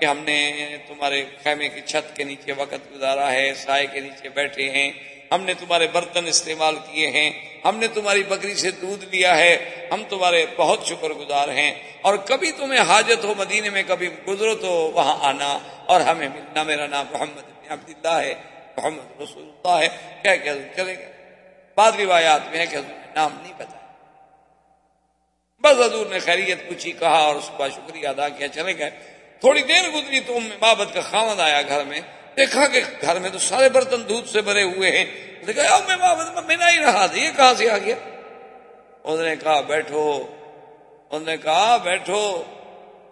کہ ہم نے تمہارے خیمے کی چھت کے نیچے وقت گزارا ہے، سائے کے نیچے بیٹھے ہیں۔ ہم نے تمہارے برتن استعمال کیے ہیں۔ ہم نے تمہاری بکری سے دودھ لیا ہے۔ ہم تمہارے بہت شکر گزار ہیں۔ اور کبھی تمہیں حاجت ہو مدینے میں، کبھی گزرو تو وہاں آنا۔ اور ہمیں ملنا، میرا نام محمد عبداللہ ہے۔ محمد رسول اللہ ہے۔ کیا کہ چلے گئے۔ بعد روایات میں ہے کہ حضور نام نہیں پتا بس حضور نے خیریت پوچھی، کہا اور اس کا شکریہ ادا کیا، چلے گئے۔ تھوڑی دیر گزری تو ام بابت کا خامد آیا گھر میں۔ دیکھا کہ گھر میں تو سارے برتن دودھ سے بھرے ہوئے ہیں۔ دیکھا ام بابت، میں منا ہی رہا تھا، یہ کہاں سے آ گیا؟ انہوں نے کہا، بیٹھو۔ انہوں نے کہا، بیٹھو۔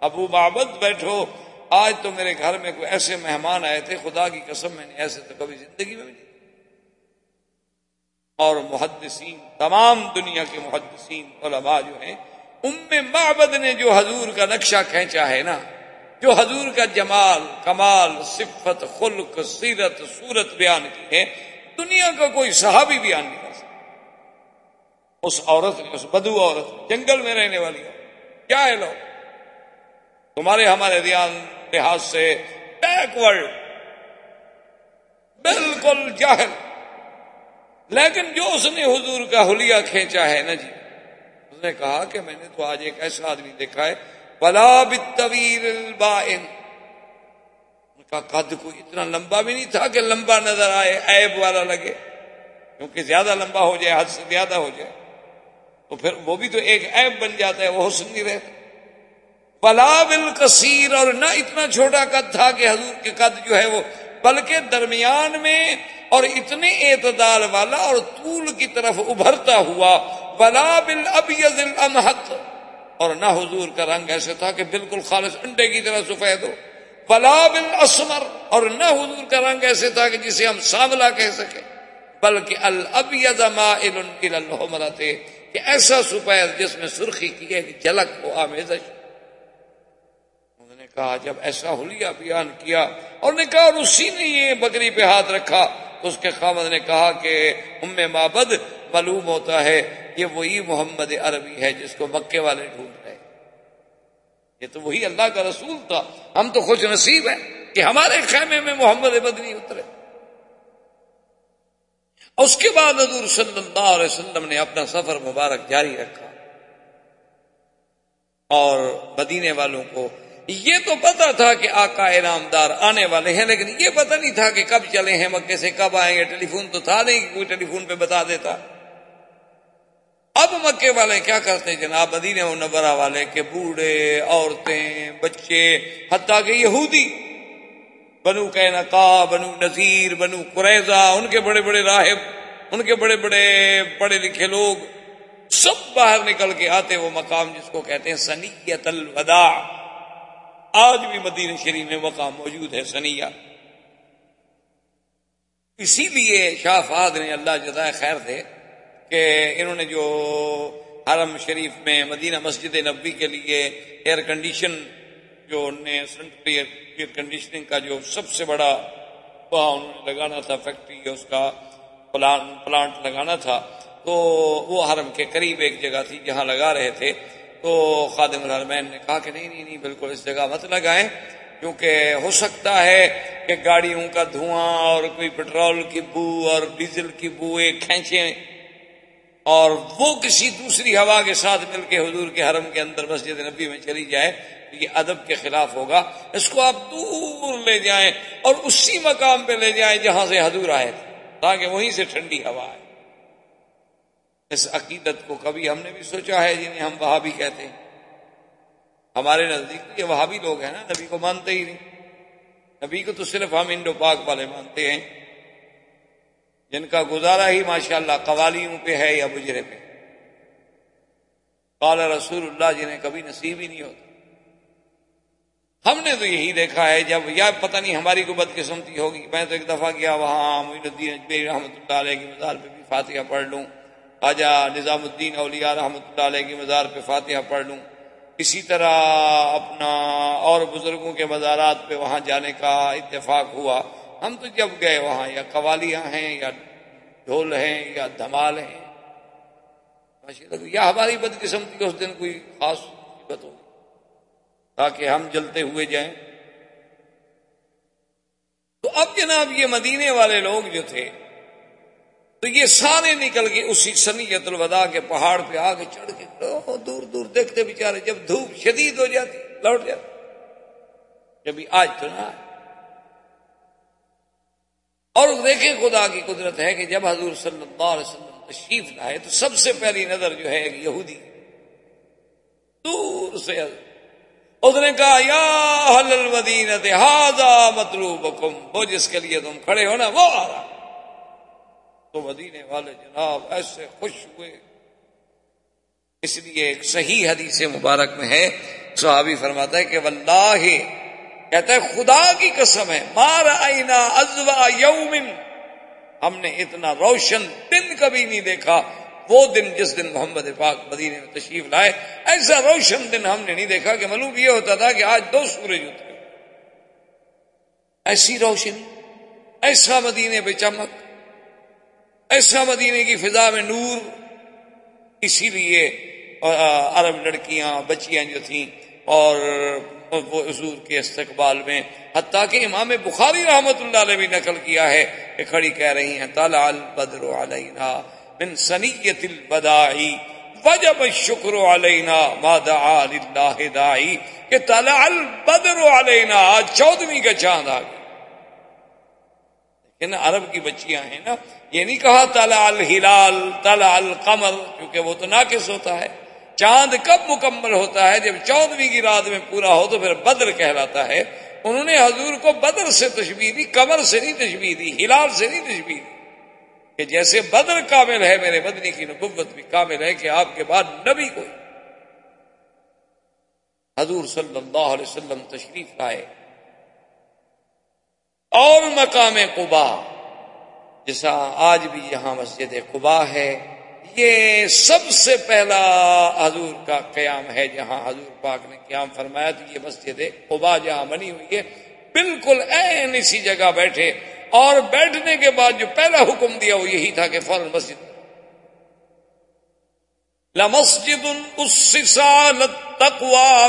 ابو بابت، بیٹھو۔ آج تو میرے گھر میں کوئی ایسے مہمان آئے تھے، خدا کی قسم میں نے ایسے تو کبھی زندگی میں بھی نہیں اور محدثین، تمام دنیا کے محدثین، علماء جو ہیں، ام معبد نے جو حضور کا نقشہ کھینچا ہے نا جو حضور کا جمال، کمال، صفت، خلق، سیرت، صورت بیان کی ہے دنیا کا کوئی صحابی بیان نہیں کر سکتا۔ اس عورت نے، اس بدو عورت جنگل میں رہنے والی کیا ہے لوگ؟ تمہارے ہمارے دھیان لحاظ سے بیکورڈ بالکل جاہل۔ لیکن جو اس نے حضور کا حلیہ کھینچا ہے، نا جی اس نے کہا کہ میں نے تو آج ایک ایسا آدمی دیکھا ہے بلا بطویر البائن کا قد کوئی اتنا لمبا بھی نہیں تھا کہ لمبا نظر آئے، عیب والا لگے۔ کیونکہ زیادہ لمبا ہو جائے، حد سے زیادہ ہو جائے۔ تو پھر وہ بھی تو ایک ایپ بن جاتا ہے، وہ حسن نہیں رہتا۔ بلا بل کثیر اور نہ اتنا چھوٹا قد تھا کہ حضور کے قد جو ہے وہ، بلکہ درمیان میں اور اتنے اعتدال والا اور طول کی طرف ابھرتا ہوا۔ بلا بل اب اور نہ حضور کا رنگ ایسے تھا کہ بالکل خالص انڈے کی طرح سفید ہو۔ بلا بل اسمر اور نہ حضور کا رنگ ایسے تھا کہ جسے ہم سانولا کہہ سکیں۔ بلکہ الابیض البید مرتے کہ ایسا سفید جس میں سرخی کی ایک جھلک ہو آمیزش۔ انہوں نے کہا، جب ایسا حلیہ بیان کیا اور نے کہا، اور اسی نے یہ بکری پہ ہاتھ رکھا اس کے خامد نے کہا کہ، ام مابد معلوم ہوتا ہے یہ وہی محمد عربی ہے جس کو مکے والے ڈھونڈ رہے یہ تو وہی اللہ کا رسول تھا۔ ہم تو خوش نصیب ہیں کہ ہمارے خیمے میں محمد بدنی اترے۔ اس کے بعد حضور صلی اللہ علیہ وسلم نے اپنا سفر مبارک جاری رکھا۔ اور مدینے والوں کو یہ تو پتا تھا کہ آقا انعام دار آنے والے ہیں، لیکن یہ پتہ نہیں تھا کہ کب چلے ہیں، مکے سے کب آئیں گے۔ ٹیلی فون تو تھا نہیں، کوئی ٹیلی فون پہ بتا دیتا۔ اب مکے والے کیا کرتے جناب؟ مدینہ نبرا والے کے بوڑھے، عورتیں، بچے، حتیٰ کہ یہودی، بنو کے نقا بنو نذیر، بنو قریضہ ان کے بڑے بڑے راہب، ان کے بڑے بڑے پڑھے لکھے لوگ، سب باہر نکل کے آتے وہ مقام جس کو کہتے ہیں سنیت الوداع۔ آج بھی مدینہ شریف میں مقام موجود ہے سنیا اسی لیے شاہ فہد نے اللہ جزائے خیر تھے۔ کہ انہوں نے جو حرم شریف میں مدینہ مسجد نبی کے لیے ایئر کنڈیشن جو ایئر کنڈیشننگ کا جو سب سے بڑا وہاں انہوں نے لگانا تھا فیکٹری اس کا پلانٹ لگانا تھا، تو وہ حرم کے قریب ایک جگہ تھی جہاں لگا رہے تھے۔ تو خادم الحرمین نے کہا کہ نہیں نہیں نہیں، بالکل اس جگہ مت لگائیں۔ کیونکہ ہو سکتا ہے کہ گاڑیوں کا دھواں اور کوئی پیٹرول کی بو اور ڈیزل کی بوئیں کھینچیں۔ اور وہ کسی دوسری ہوا کے ساتھ مل کے حضور کے حرم کے اندر مسجد نبی میں چلی جائے، تو یہ ادب کے خلاف ہوگا۔ اس کو آپ دور لے جائیں اور اسی مقام پہ لے جائیں جہاں سے حضور آئے تھے، تاکہ وہیں سے ٹھنڈی ہوا آئے۔ اس عقیدت کو کبھی ہم نے بھی سوچا ہے، جنہیں ہم وہاں بھی کہتے ہیں۔ ہمارے نزدیک یہ وہاں بھی لوگ ہیں نا، نبی کو مانتے ہی نہیں۔ نبی کو تو صرف ہم انڈو پاک والے مانتے ہیں۔ جن کا گزارا ہی ماشاء اللہ قوالیوں پہ ہے یا بجرے پہ قال رسول اللہ جنہیں کبھی نصیب ہی نہیں ہوتا۔ ہم نے تو یہی دیکھا ہے جب یا پتہ نہیں ہماری کو بدقسمتی ہوگی۔ میں تو ایک دفعہ کیا وہاں الدین رحمۃ اللہ علیہ کی مزار پہ بھی فاتحہ پڑھ لوں۔ خواجہ نظام الدین اولیاء رحمۃ اللہ علیہ کی مزار پہ فاتحہ پڑھ لوں۔ اسی طرح اپنا اور بزرگوں کے مزارات پہ وہاں جانے کا اتفاق ہوا۔ ہم تو جب گئے وہاں، یا قوالیاں ہیں، یا ڈھول ہیں، یا دھمال ہیں یا ہماری بدقسمتی، اس دن کوئی خاص مصیبت ہو۔ تاکہ ہم جلتے ہوئے جائیں۔ تو اب جناب یہ مدینے والے لوگ جو تھے، تو یہ سارے نکل کے اسی سنیت الوداع کے پہاڑ پہ آگے چڑھ کے دور دور دیکھتے بیچارے، جب دھوپ شدید ہو جاتی، لوٹ جاتے جب آج تو نہ اور دیکھیں خدا کی قدرت ہے کہ جب حضور صلی اللہ علیہ وسلم تشریف لائے تو سب سے پہلی نظر جو ہے یہودی دور سے اس نے کہا، یا حل المدینہ ہاضا مطلوب وہ جس کے لیے تم کھڑے ہو نا، وہ آ رہا۔ تو مدینے والے جناب ایسے خوش ہوئے۔ اس لیے ایک صحیح حدیث مبارک میں ہے۔ صحابی فرماتا ہے کہ واللہ کہتا ہے، خدا کی قسم ہے مار آئینہ ازوا یومن. ہم نے اتنا روشن دن کبھی نہیں دیکھا، وہ دن جس دن محمد پاک مدینے میں تشریف لائے، ایسا روشن دن ہم نے نہیں دیکھا کہ معلوم یہ ہوتا تھا کہ آج دو سورج اترے ایسی روشنی ایسا مدینے پہ چمک، ایسا مدینے کی فضا میں نور، اسی لیے عرب لڑکیاں، بچیاں جو تھیں اور وہ حضور کے استقبال میں، حتیٰ کہ امام بخاری رحمت اللہ نے بھی نقل کیا ہے کہ کھڑی کہہ رہی ہیں تالا البدر علینا من سنیت البدائی وجب شکر علینا مادا اللہ دائی کہ تالا البدر علینا، آج چودہویں کا چاند آ گیا۔ یعنی عرب کی بچیاں ہیں نا، یہ نہیں کہا تالا الہلال تالا القمر، کیونکہ وہ تو ناقص ہوتا ہے۔ چاند کب مکمل ہوتا ہے؟ جب چودویں کی رات میں پورا ہو تو پھر بدر کہلاتا ہے۔ انہوں نے حضور کو بدر سے تشبیح دی کمر سے نہیں تشبیح دی، ہلال سے نہیں تشبیح دی۔ کہ جیسے بدر کامل ہے، میرے بدنی کی نبوت بھی کامل ہے کہ آپ کے بعد نبی کوئی۔ حضور صلی اللہ علیہ وسلم تشریف لائے۔ اور مقام قبا جیسا آج بھی یہاں مسجد قبا ہے۔ یہ سب سے پہلا حضور کا قیام ہے جہاں حضور پاک نے قیام فرمایا تو یہ مسجد قبا جہاں بنی ہوئی ہے، بالکل این اسی جگہ بیٹھے اور بیٹھنے کے بعد جو پہلا حکم دیا وہ یہی تھا کہ فوراً مسجد۔ لمسجد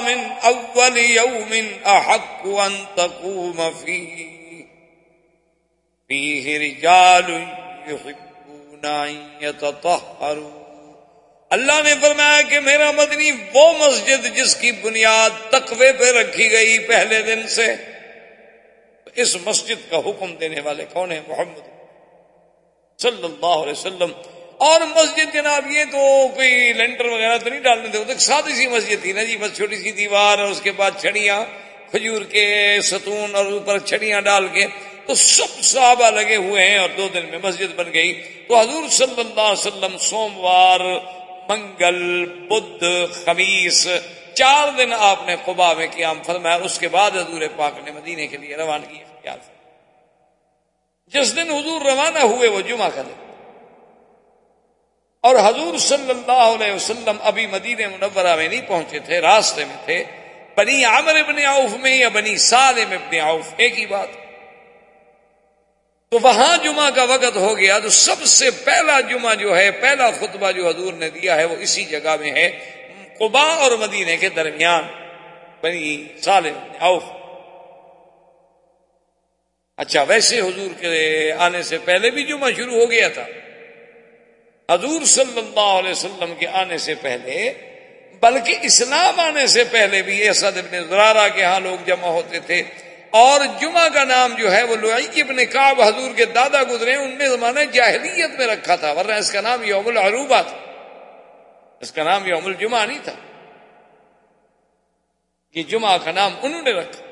من اول يوم احق ان تقوم فيه۔ فيه رجال يحبون ان يتطهروا اللہ نے فرمایا کہ میرا مدنی وہ مسجد جس کی بنیاد تقوی پہ رکھی گئی پہلے دن سے۔ اس مسجد کا حکم دینے والے کون ہیں؟ محمد صلی اللہ علیہ وسلم۔ اور مسجد جناب یہ تو کوئی لینٹر وغیرہ تو نہیں ڈالنے دے تو سادی سی مسجد تھی نا جی بس چھوٹی سی دیوار اور اس کے بعد چھڑیاں، کھجور کے ستون اور اوپر چھڑیاں ڈال کے۔ تو سب صحابہ لگے ہوئے ہیں اور دو دن میں مسجد بن گئی۔ تو حضور صلی اللہ علیہ وسلم سوموار، منگل، بدھ، خمیس، چار دن آپ نے قبا میں قیام فرمایا۔ اس کے بعد حضور پاک نے مدینے کے لیے روانگی اختیار جس دن حضور روانہ ہوئے وہ جمعہ کا دن۔ اور حضور صلی اللہ علیہ وسلم ابھی مدینہ منورہ میں نہیں پہنچے تھے، راستے میں تھے۔ بنی عامر ابن عوف میں یا بنی سالم ابن عوف، ایک ہی بات۔ تو وہاں جمعہ کا وقت ہو گیا تو سب سے پہلا جمعہ جو ہے، پہلا خطبہ جو حضور نے دیا ہے، وہ اسی جگہ میں ہے قبا اور مدینے کے درمیان، بنی سالم ابن عوف اچھا ویسے حضور کے آنے سے پہلے بھی جمعہ شروع ہو گیا تھا۔ حضور صلی اللہ علیہ وسلم کے آنے سے پہلے، بلکہ اسلام آنے سے پہلے بھی یہ صد ابن زرارہ کے ہاں لوگ جمع ہوتے تھے۔ اور جمعہ کا نام جو ہے وہ لوئی ابن کعب حضور کے دادا گزرے ان نے زمانہ جاہلیت میں رکھا تھا، ورنہ اس کا نام یوم العروبہ تھا۔ اس کا نام یوم الجمعہ نہیں تھا۔ کہ جمعہ کا نام انہوں نے رکھا۔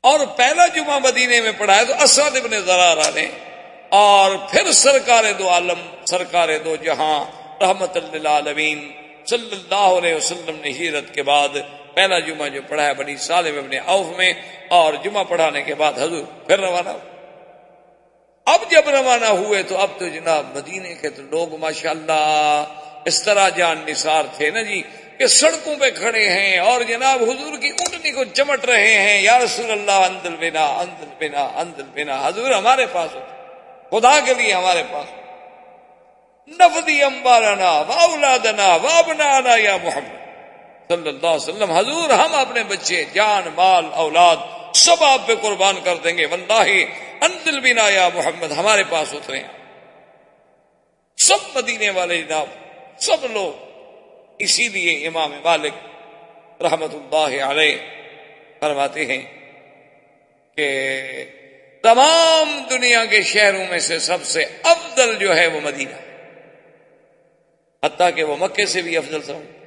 اور پہلا جمعہ مدینے میں پڑھا ہے تو اسد ابن زرارہ نے، اور پھر سرکار دو عالم، سرکار دو جہاں رحمت اللہ صلی اللہ علیہ وسلم نے ہیرت کے بعد پہلا جمعہ جو پڑھا ہے بڑی سالم اپنے اوف میں اور جمعہ پڑھانے کے بعد حضور پھر روانہ اب جب روانہ ہوئے تو اب تو جناب مدینے کے تو لوگ ماشاءاللہ اس طرح جان نثار تھے نا جی کہ سڑکوں پہ کھڑے ہیں اور جناب حضور کی اونٹنی کو چمٹ رہے ہیں۔ یا رسول اللہ اندل بنا اندل بنا اندل بنا۔ حضور ہمارے پاس ہوتے خدا کے لیے ہمارے پاس نفدی امبارنا واؤلادنا وابنا یا محمد۔ صلی اللہ علیہ وسلم، حضور ہم اپنے بچے، جان، مال، اولاد سب آپ پہ قربان کر دیں گے۔ واللہ انزل بنا یا محمد، ہمارے پاس اترے۔ ہیں سب مدینے والے جناب، سب لوگ اسی لیے امام مالک رحمت اللہ علیہ فرماتے ہیں کہ تمام دنیا کے شہروں میں سے سب سے افضل جو ہے وہ مدینہ۔ حتیٰ کہ وہ مکے سے بھی افضل سمجھ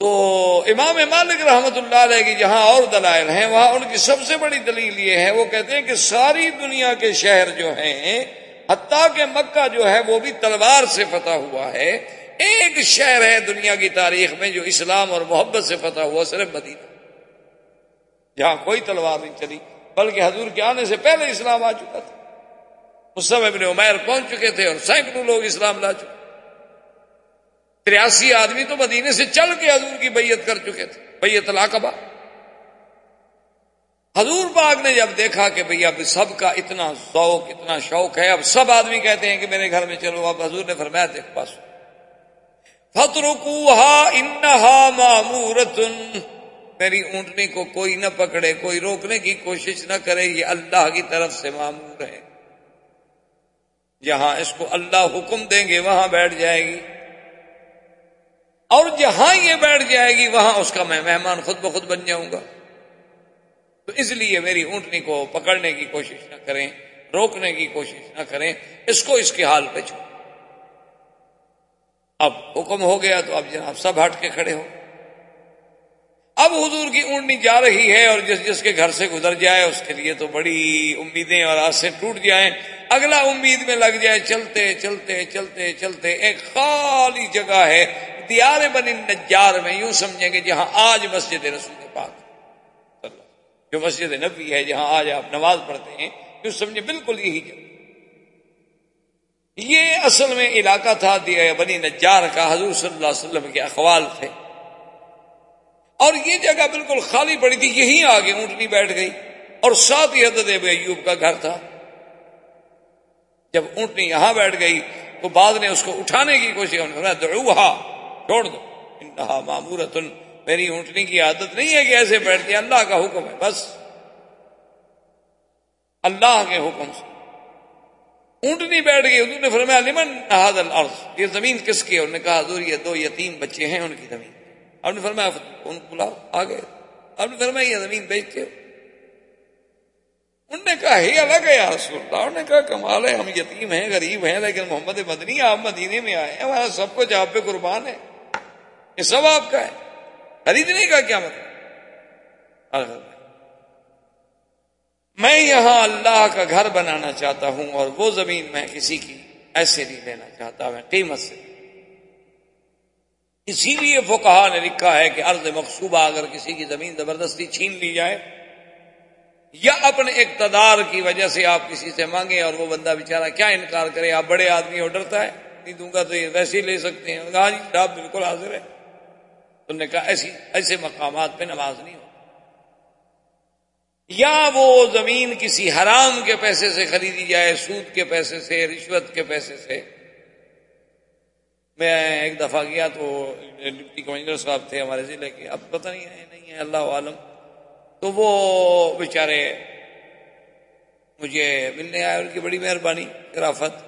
تو امام مالک رحمت اللہ علیہ کی جہاں اور دلائل ہیں، وہاں ان کی سب سے بڑی دلیل یہ ہے، وہ کہتے ہیں کہ ساری دنیا کے شہر جو ہیں، حتیٰ کہ مکہ جو ہے، وہ بھی تلوار سے فتح ہوا ہے۔ ایک شہر ہے دنیا کی تاریخ میں جو اسلام اور محبت سے فتح ہوا، صرف مدینہ۔ جہاں کوئی تلوار نہیں چلی، بلکہ حضور کے آنے سے پہلے اسلام آ چکا تھا۔ اس سمے ابن عمیر پہنچ چکے تھے اور سینکڑوں لوگ اسلام لا چکے۔ تریاسی آدمی تو مدینے سے چل کے حضور کی بیعت کر چکے تھے بیت العقبہ۔ حضور پاک نے جب دیکھا کہ بھئی اب سب کا اتنا ذوق، اتنا شوق ہے، اب سب آدمی کہتے ہیں کہ میرے گھر میں چلو، اب حضور نے فرمایا دیکھ پاس۔ فترکوہا انہا مامورتن میری اونٹنی کو کوئی نہ پکڑے، کوئی روکنے کی کوشش نہ کرے، یہ اللہ کی طرف سے معمور ہے۔ جہاں اس کو اللہ حکم دیں گے، وہاں بیٹھ جائے گی۔ اور جہاں یہ بیٹھ جائے گی، وہاں اس کا میں مہمان خود بخود بن جاؤں گا۔ تو اس لیے میری اونٹنی کو پکڑنے کی کوشش نہ کریں، روکنے کی کوشش نہ کریں، اس کو اس کے حال پہ چھوڑ اب حکم ہو گیا تو اب جناب سب ہٹ کے کھڑے ہو۔ اب حضور کی اونٹنی جا رہی ہے اور جس جس کے گھر سے گزر جائے، اس کے لیے تو بڑی امیدیں اور آج سے ٹوٹ جائیں۔ اگلا امید میں لگ جائے، چلتے چلتے چلتے چلتے، ایک خالی جگہ ہے۔ دیار بنی نجار میں، یوں سمجھیں گے جہاں جی آج مسجد رسول پاک۔ جو مسجد نبی ہے جہاں آج آپ نماز پڑھتے ہیں، یوں سمجھے بالکل یہی جگہ۔ یہ اصل میں علاقہ تھا بنی نجار کا، حضور صلی اللہ علیہ وسلم کے اخوال تھے۔ اور یہ جگہ بالکل خالی پڑی تھی، یہیں آگے اونٹنی بیٹھ گئی۔ اور ساتھ ہی حضرت ایوب کا گھر تھا۔ جب اونٹنی یہاں بیٹھ گئی، تو بعد نے اس کو اٹھانے کی کوشش دعوہا۔ چھوڑ دو۔ انہا معمورتن میری اونٹنی کی عادت نہیں ہے کہ ایسے بیٹھتی اللہ کا حکم ہے، بس۔ اللہ کے حکم سے۔ اونٹنی بیٹھ گئی، حضور نے فرمایا، لمن هذا الارض؟ یہ زمین کس کی ہے؟ انہوں نے کہا، حضور، یہ دو یتیم بچے ہیں ان کی زمین۔ آپ نے فرمایا، ان کو بلاؤ آ گئے آپ نے فرمایا، یہ زمین بیچتے ہو انہوں نے کہا، ہی الگ ہے یا رسول اللہ۔ انہوں نے کہا، کمال ہے، ہم یتیم ہیں، غریب ہیں، لیکن محمد مدنی، آپ مدینے میں آئے ہیں ہمارا سب کچھ آپ پہ قربان ہے۔ یہ سب آپ کا ہے۔ خریدنے کا کیا مطلب؟ میں یہاں اللہ کا گھر بنانا چاہتا ہوں اور وہ زمین میں کسی کی ایسے نہیں لینا چاہتا، میں قیمت سے۔ اسی لیے وہ کہا نے لکھا ہے کہ عرض مقصوبہ اگر کسی کی زمین زبردستی چھین لی جائے یا اپنے اقتدار کی وجہ سے آپ کسی سے مانگیں اور وہ بندہ بیچارہ کیا انکار کرے، آپ بڑے آدمی ہو ڈرتا ہے، نہیں دوں گا تو یہ ویسے ہی لے سکتے ہیں۔ کہا جی آپ بالکل حاضر ہے انہوں نے کہا ایسی ایسے مقامات پہ نماز نہیں ہو یا وہ زمین کسی حرام کے پیسے سے خریدی جائے، سود کے پیسے سے، رشوت کے پیسے سے۔ میں ایک دفعہ گیا تو ڈپٹی کمشنر صاحب تھے ہمارے ضلع کے۔ اب پتہ نہیں ہے نہیں ہے، اللہ عالم۔ تو وہ بیچارے مجھے ملنے آئے، ان کی بڑی مہربانی کرافت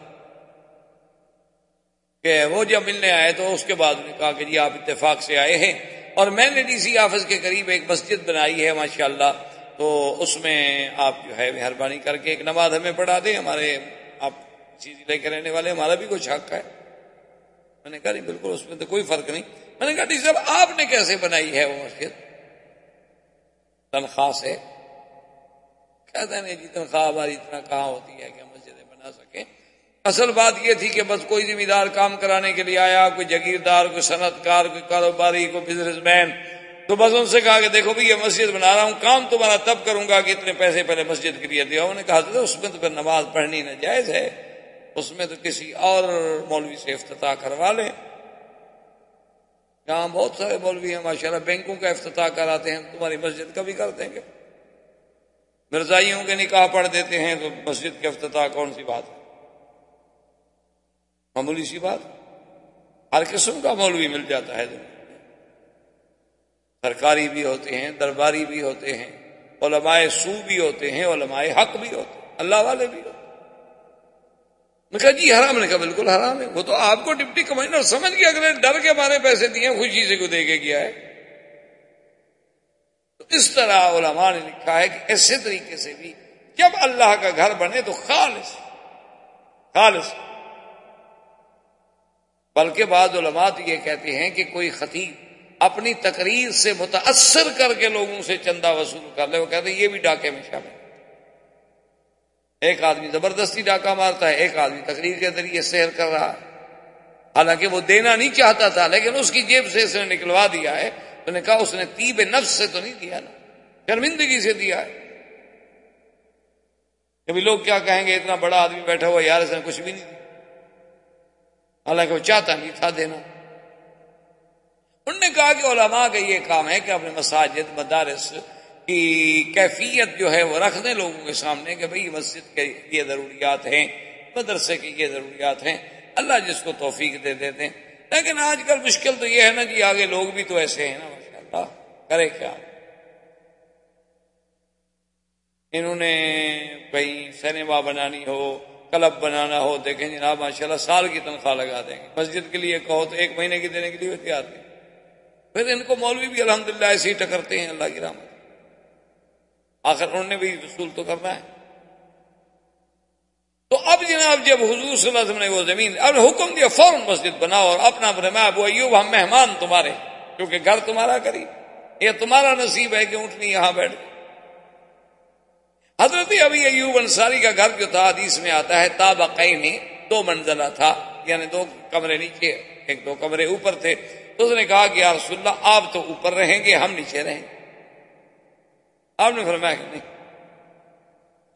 کہ وہ جب ملنے آئے تو اس کے بعد نے کہا کہ جی آپ اتفاق سے آئے ہیں اور میں نے ڈی سی آفس کے قریب ایک مسجد بنائی ہے، ماشاءاللہ اللہ تو اس میں آپ جو ہے مہربانی کر کے ایک نماز ہمیں پڑھا دیں، ہمارے آپ چیز لے کے رہنے والے، ہمارا بھی کچھ حق ہے۔ میں نے کہا نہیں، بالکل اس میں تو کوئی فرق نہیں۔ میں نے کہا ڈی صاحب، آپ نے کیسے بنائی ہے وہ مسجد؟ تنخواہ سے۔ کہتے ہیں جی تنخواہ ہماری اتنا کہاں ہوتی ہے کہ ہم مسجدیں بنا سکیں۔ اصل بات یہ تھی کہ بس کوئی ذمہ دار کام کرانے کے لیے آیا، کوئی جگیردار، کوئی صنعت کار کوئی کاروباری، کوئی بزنس مین تو بس ان سے کہا کہ دیکھو بھائی، یہ مسجد بنا رہا ہوں، کام تمہارا تب کروں گا کہ اتنے پیسے پہلے مسجد کے لیے دیا۔ انہوں نے کہا تھا اس میں تو پھر نماز پڑھنی نہ جائز ہے، اس میں تو کسی اور مولوی سے افتتاح کروا لیں۔ یہاں بہت سارے مولوی ہیں ماشاء اللہ بینکوں کا افتتاح کراتے ہیں، تمہاری مسجد کا بھی کر دیں گے۔ مرزائیوں کے نکاح پڑھ دیتے ہیں، تو مسجد کے افتتاح کون سی بات ہے؟ معمولی سی بات؟ ہر قسم کا مولوی مل جاتا ہے دنیا سرکاری بھی ہوتے ہیں، درباری بھی ہوتے ہیں، علماء سو بھی ہوتے ہیں، علماء حق بھی ہوتے ہیں، اللہ والے بھی ہوتے ہیں۔ میں کہا جی حرام نے کہا بالکل حرام ہے۔ وہ تو آپ کو ڈپٹی کمشنر سمجھ گیا، اگر ڈر کے بارے پیسے دیے خوشی سے کو دے کے کیا ہے؟ تو اس طرح علماء نے لکھا ہے کہ ایسے طریقے سے بھی جب اللہ کا گھر بنے تو خالص خالص بلکہ بعض علماء یہ کہتے ہیں کہ کوئی خطیب اپنی تقریر سے متاثر کر کے لوگوں سے چندہ وصول کر لے، وہ کہتے ہیں، یہ بھی ڈاکے میں شامل ایک آدمی زبردستی ڈاکہ مارتا ہے، ایک آدمی تقریر کے ذریعے سیر کر رہا ہے۔ حالانکہ وہ دینا نہیں چاہتا تھا، لیکن اس کی جیب سے اس نے نکلوا دیا ہے۔ تو نے کہا، اس نے تیب نفس سے تو نہیں دیا نا، شرمندگی سے دیا ہے۔ کبھی لوگ کیا کہیں گے، اتنا بڑا آدمی بیٹھا ہوا یار اس نے کچھ بھی نہیں دیا۔ حالانکہ وہ چاہتا نہیں تھا دینا۔ انہوں نے کہا کہ علماء کا یہ کام ہے کہ اپنے مساجد، مدارس کی کیفیت جو ہے وہ رکھ دیں لوگوں کے سامنے کہ بھئی مسجد کے یہ ضروریات ہیں، مدرسے کی یہ ضروریات ہیں۔ اللہ جس کو توفیق دے دیتے ہیں۔ لیکن آج کل مشکل تو یہ ہے نا جی آگے لوگ بھی تو ایسے ہیں نا ماشاء اللہ کرے کیا؟ انہوں نے کہیں سینما بنانی ہو کلب بنانا ہو دیکھیں جناب ماشاء اللہ سال کی تنخواہ لگا دیں گے۔ مسجد کے لیے کہو تو ایک مہینے کی دینے کے لیے تیار دیں پھر ان کو مولوی بھی الحمدللہ ایسے ہی ٹکرتے ہیں، اللہ کی رحمت۔ آخر انہوں نے بھی رسول تو کرنا ہے۔ تو اب جناب جب حضور صلی اللہ علیہ وسلم نے وہ زمین، اب حکم دیا، فوراً مسجد بناؤ اور اپنا فرمایا ابو ایوب، ہم مہمان تمہارے، کیونکہ گھر تمہارا کری یہ تمہارا نصیب ہے کہ اٹھنی یہاں بیٹھ۔ حضرت ابھی ایوب انصاری کا گھر جو تھا، حدیث میں آتا ہے تاب دو منزلہ تھا یعنی دو کمرے نیچے، ایک دو کمرے اوپر تھے۔ تو اس نے کہا کہ یا رسول اللہ، آپ تو اوپر رہیں گے، ہم نیچے رہیں۔ گے آپ نے فرمایا کہ نہیں،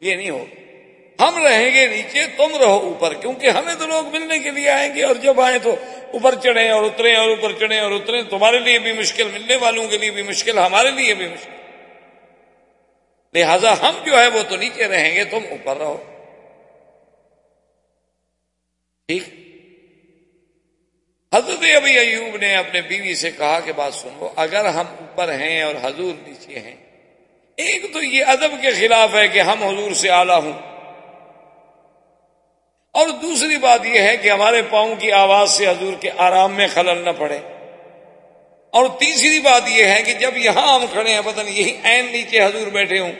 یہ نہیں ہوگا۔ ہم رہیں گے نیچے، تم رہو اوپر، کیونکہ ہمیں تو لوگ ملنے کے لیے آئیں گے، اور جب آئیں تو اوپر چڑھیں اور اتریں اور اوپر چڑھیں اور اتریں، تمہارے لیے بھی مشکل، ملنے والوں کے لیے بھی مشکل، ہمارے لیے بھی مشکل۔ لہذا ہم جو ہے وہ تو نیچے رہیں گے، تم اوپر رہو۔ ٹھیک؟ حضرت ابھی ایوب نے اپنے بیوی سے کہا کہ بات سنو اگر ہم اوپر ہیں اور حضور نیچے ہیں، ایک تو یہ ادب کے خلاف ہے کہ ہم حضور سے آلہ ہوں۔ اور دوسری بات یہ ہے کہ ہمارے پاؤں کی آواز سے حضور کے آرام میں خلل نہ پڑے۔ اور تیسری بات یہ ہے کہ جب یہاں ہم کھڑے ہیں، پتہ نہیں، یہی این نیچے حضور بیٹھے ہوں۔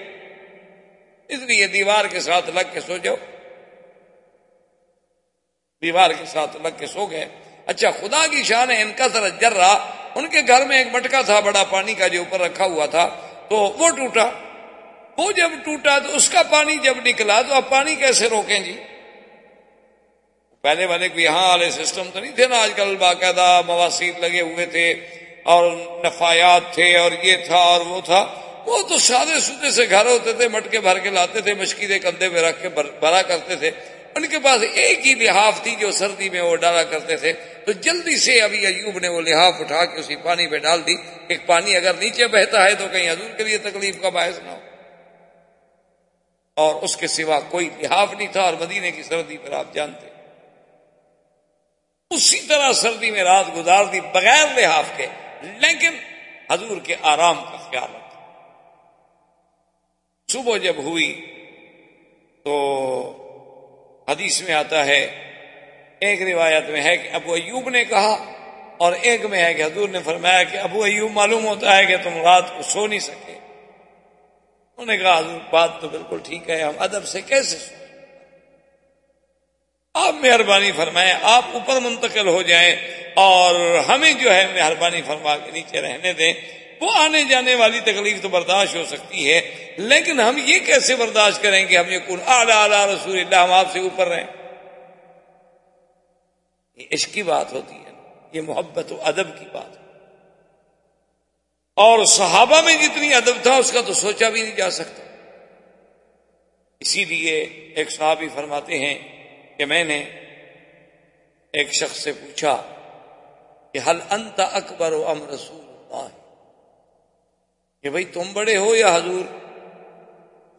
اس لیے دیوار کے ساتھ لگ کے سو جاؤ۔ دیوار کے ساتھ لگ کے سو گئے۔ اچھا خدا کی شان ہے، ان کا ذرا جر رہا ان کے گھر میں ایک مٹکا تھا، بڑا پانی کا جو اوپر رکھا ہوا تھا۔ تو وہ ٹوٹا۔ وہ جب ٹوٹا تو اس کا پانی جب نکلا تو اب پانی کیسے روکیں جی؟ پہلے والے کو یہاں والے سسٹم تو نہیں تھے نا، آج کل باقاعدہ مواسیر لگے ہوئے تھے۔ اور نفایات تھے اور یہ تھا اور وہ تھا، وہ تو سادے سودے سے گھر ہوتے تھے، مٹکے بھر کے لاتے تھے مشکلیں کندھے پہ رکھ کے بھرا کرتے تھے۔ ان کے پاس ایک ہی لحاف تھی جو سردی میں وہ ڈالا کرتے تھے۔ تو جلدی سے ابھی ایوب نے وہ لحاف اٹھا کے اسی پانی پہ ڈال دی۔ ایک پانی اگر نیچے بہتا ہے تو کہیں حضور کے لیے تکلیف کا باعث نہ ہو۔ اور اس کے سوا کوئی لحاف نہیں تھا اور مدینے کی سردی پر آپ جانتے۔ اسی طرح سردی میں رات گزار دی بغیر لحاف کے۔ لیکن حضور کے آرام کا خیال رکھا صبح جب ہوئی تو حدیث میں آتا ہے، ایک روایت میں ہے کہ ابو ایوب نے کہا اور ایک میں ہے کہ حضور نے فرمایا کہ ابو ایوب معلوم ہوتا ہے کہ تم رات کو سو نہیں سکے۔ انہوں نے کہا، حضور، بات تو بالکل ٹھیک ہے، ہم ادب سے کیسے سو؟ آپ مہربانی فرمائیں، آپ اوپر منتقل ہو جائیں اور ہمیں جو ہے مہربانی فرما کے نیچے رہنے دیں۔ وہ آنے جانے والی تکلیف تو برداشت ہو سکتی ہے، لیکن ہم یہ کیسے برداشت کریں گے ہم یہ کن اعلیٰ اعلیٰ رسول اللہ ہم آپ سے اوپر رہیں؟ یہ عشق کی بات ہوتی ہے، یہ محبت و ادب کی بات۔ اور صحابہ میں جتنی ادب تھا، اس کا تو سوچا بھی نہیں جا سکتا۔ اسی لیے ایک صحابی فرماتے ہیں کہ میں نے ایک شخص سے پوچھا کہ حل انت اکبر و ام رسول اللہ؟ کہ بھائی تم بڑے ہو یا حضور؟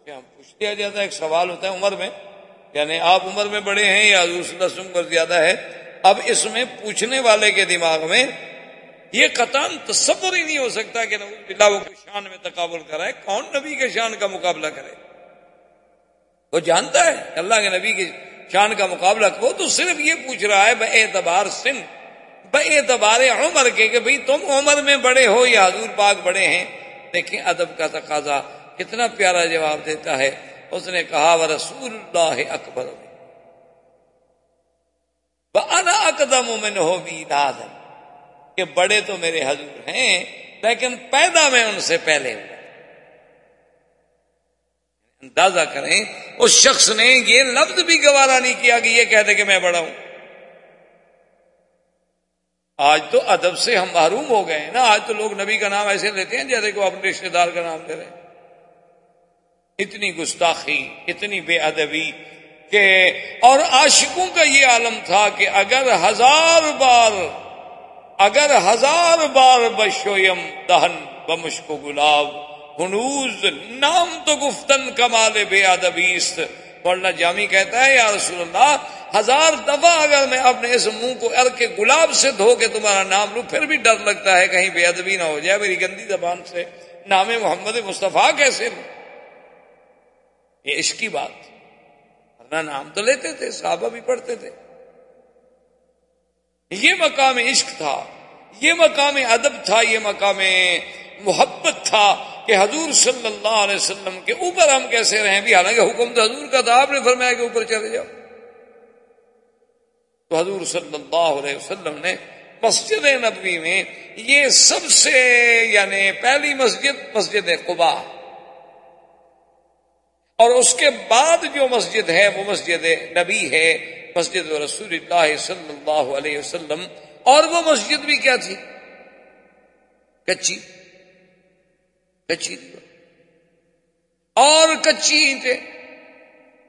کیا پوچھ لیا جاتا ہے ایک سوال ہوتا ہے عمر میں یعنی آپ عمر میں بڑے ہیں یا حضور صلی اللہ علیہ وسلم پر زیادہ ہے؟ اب اس میں پوچھنے والے کے دماغ میں یہ قطان تصور ہی نہیں ہو سکتا کہ نبی وہ شان میں تقابل کرائے، کون نبی کے شان کا مقابلہ کرے؟ وہ جانتا ہے اللہ کے نبی کی شان کا مقابلہ، وہ تو صرف یہ پوچھ رہا ہے، بے اعتبار سن۔ بے اعتبار عمر کے کہ بھئی تم عمر میں بڑے ہو یا حضور پاک بڑے ہیں، دیکھیں ادب کا تقاضا کتنا پیارا جواب دیتا ہے۔ اس نے کہا وہ رسول اللہ اکبر. اقدم من ہو بھی کہ بڑے تو میرے حضور ہیں، لیکن پیدا میں ان سے پہلے ہوں۔ اندازہ کریں، اس شخص نے یہ لفظ بھی گوارا نہیں کیا کہ یہ کہہ دے کہ میں بڑا ہوں۔ آج تو ادب سے ہم محروم ہو گئے ہیں نا، آج تو لوگ نبی کا نام ایسے لیتے ہیں جیسے کو اپنے رشتے دار کا نام لے رہے ہیں۔ اتنی گستاخی، اتنی بے ادبی کہ، اور عاشقوں کا یہ عالم تھا کہ اگر ہزار بار، اگر ہزار بار بشویم دہن بمشک و گلاب، ہنوز نام تو گفتن کمال بے ادبیست ورنہ جامی کہتا ہے، یا رسول اللہ ہزار دفعہ اگر میں اپنے اس منہ کو ار کے گلاب سے دھو کے تمہارا نام لوں، پھر بھی ڈر لگتا ہے کہیں بے ادبی نہ ہو جائے، میری گندی زبان سے نام محمد مصطفیٰ کیسے لوں یہ عشق کی بات۔ ورنہ نام تو لیتے تھے، صحابہ بھی پڑھتے تھے۔ یہ مقام عشق تھا، یہ مقام ادب تھا، یہ مقام محبت تھا کہ حضور صلی اللہ علیہ وسلم کے اوپر ہم کیسے رہیں۔ بھی حالانکہ حکم تو حضور کا تھا، آپ نے فرمایا کہ اوپر چلے جاؤ۔ تو حضور صلی اللہ علیہ وسلم نے مسجد نبوی میں یہ سب سے یعنی پہلی مسجد مسجد قبا اور اس کے بعد جو مسجد ہے وہ مسجد نبی ہے، مسجد رسول اللہ صلی اللہ علیہ وسلم۔ اور وہ مسجد بھی کیا تھی؟ کچی۔ کچی۔ اور کچی اینٹیں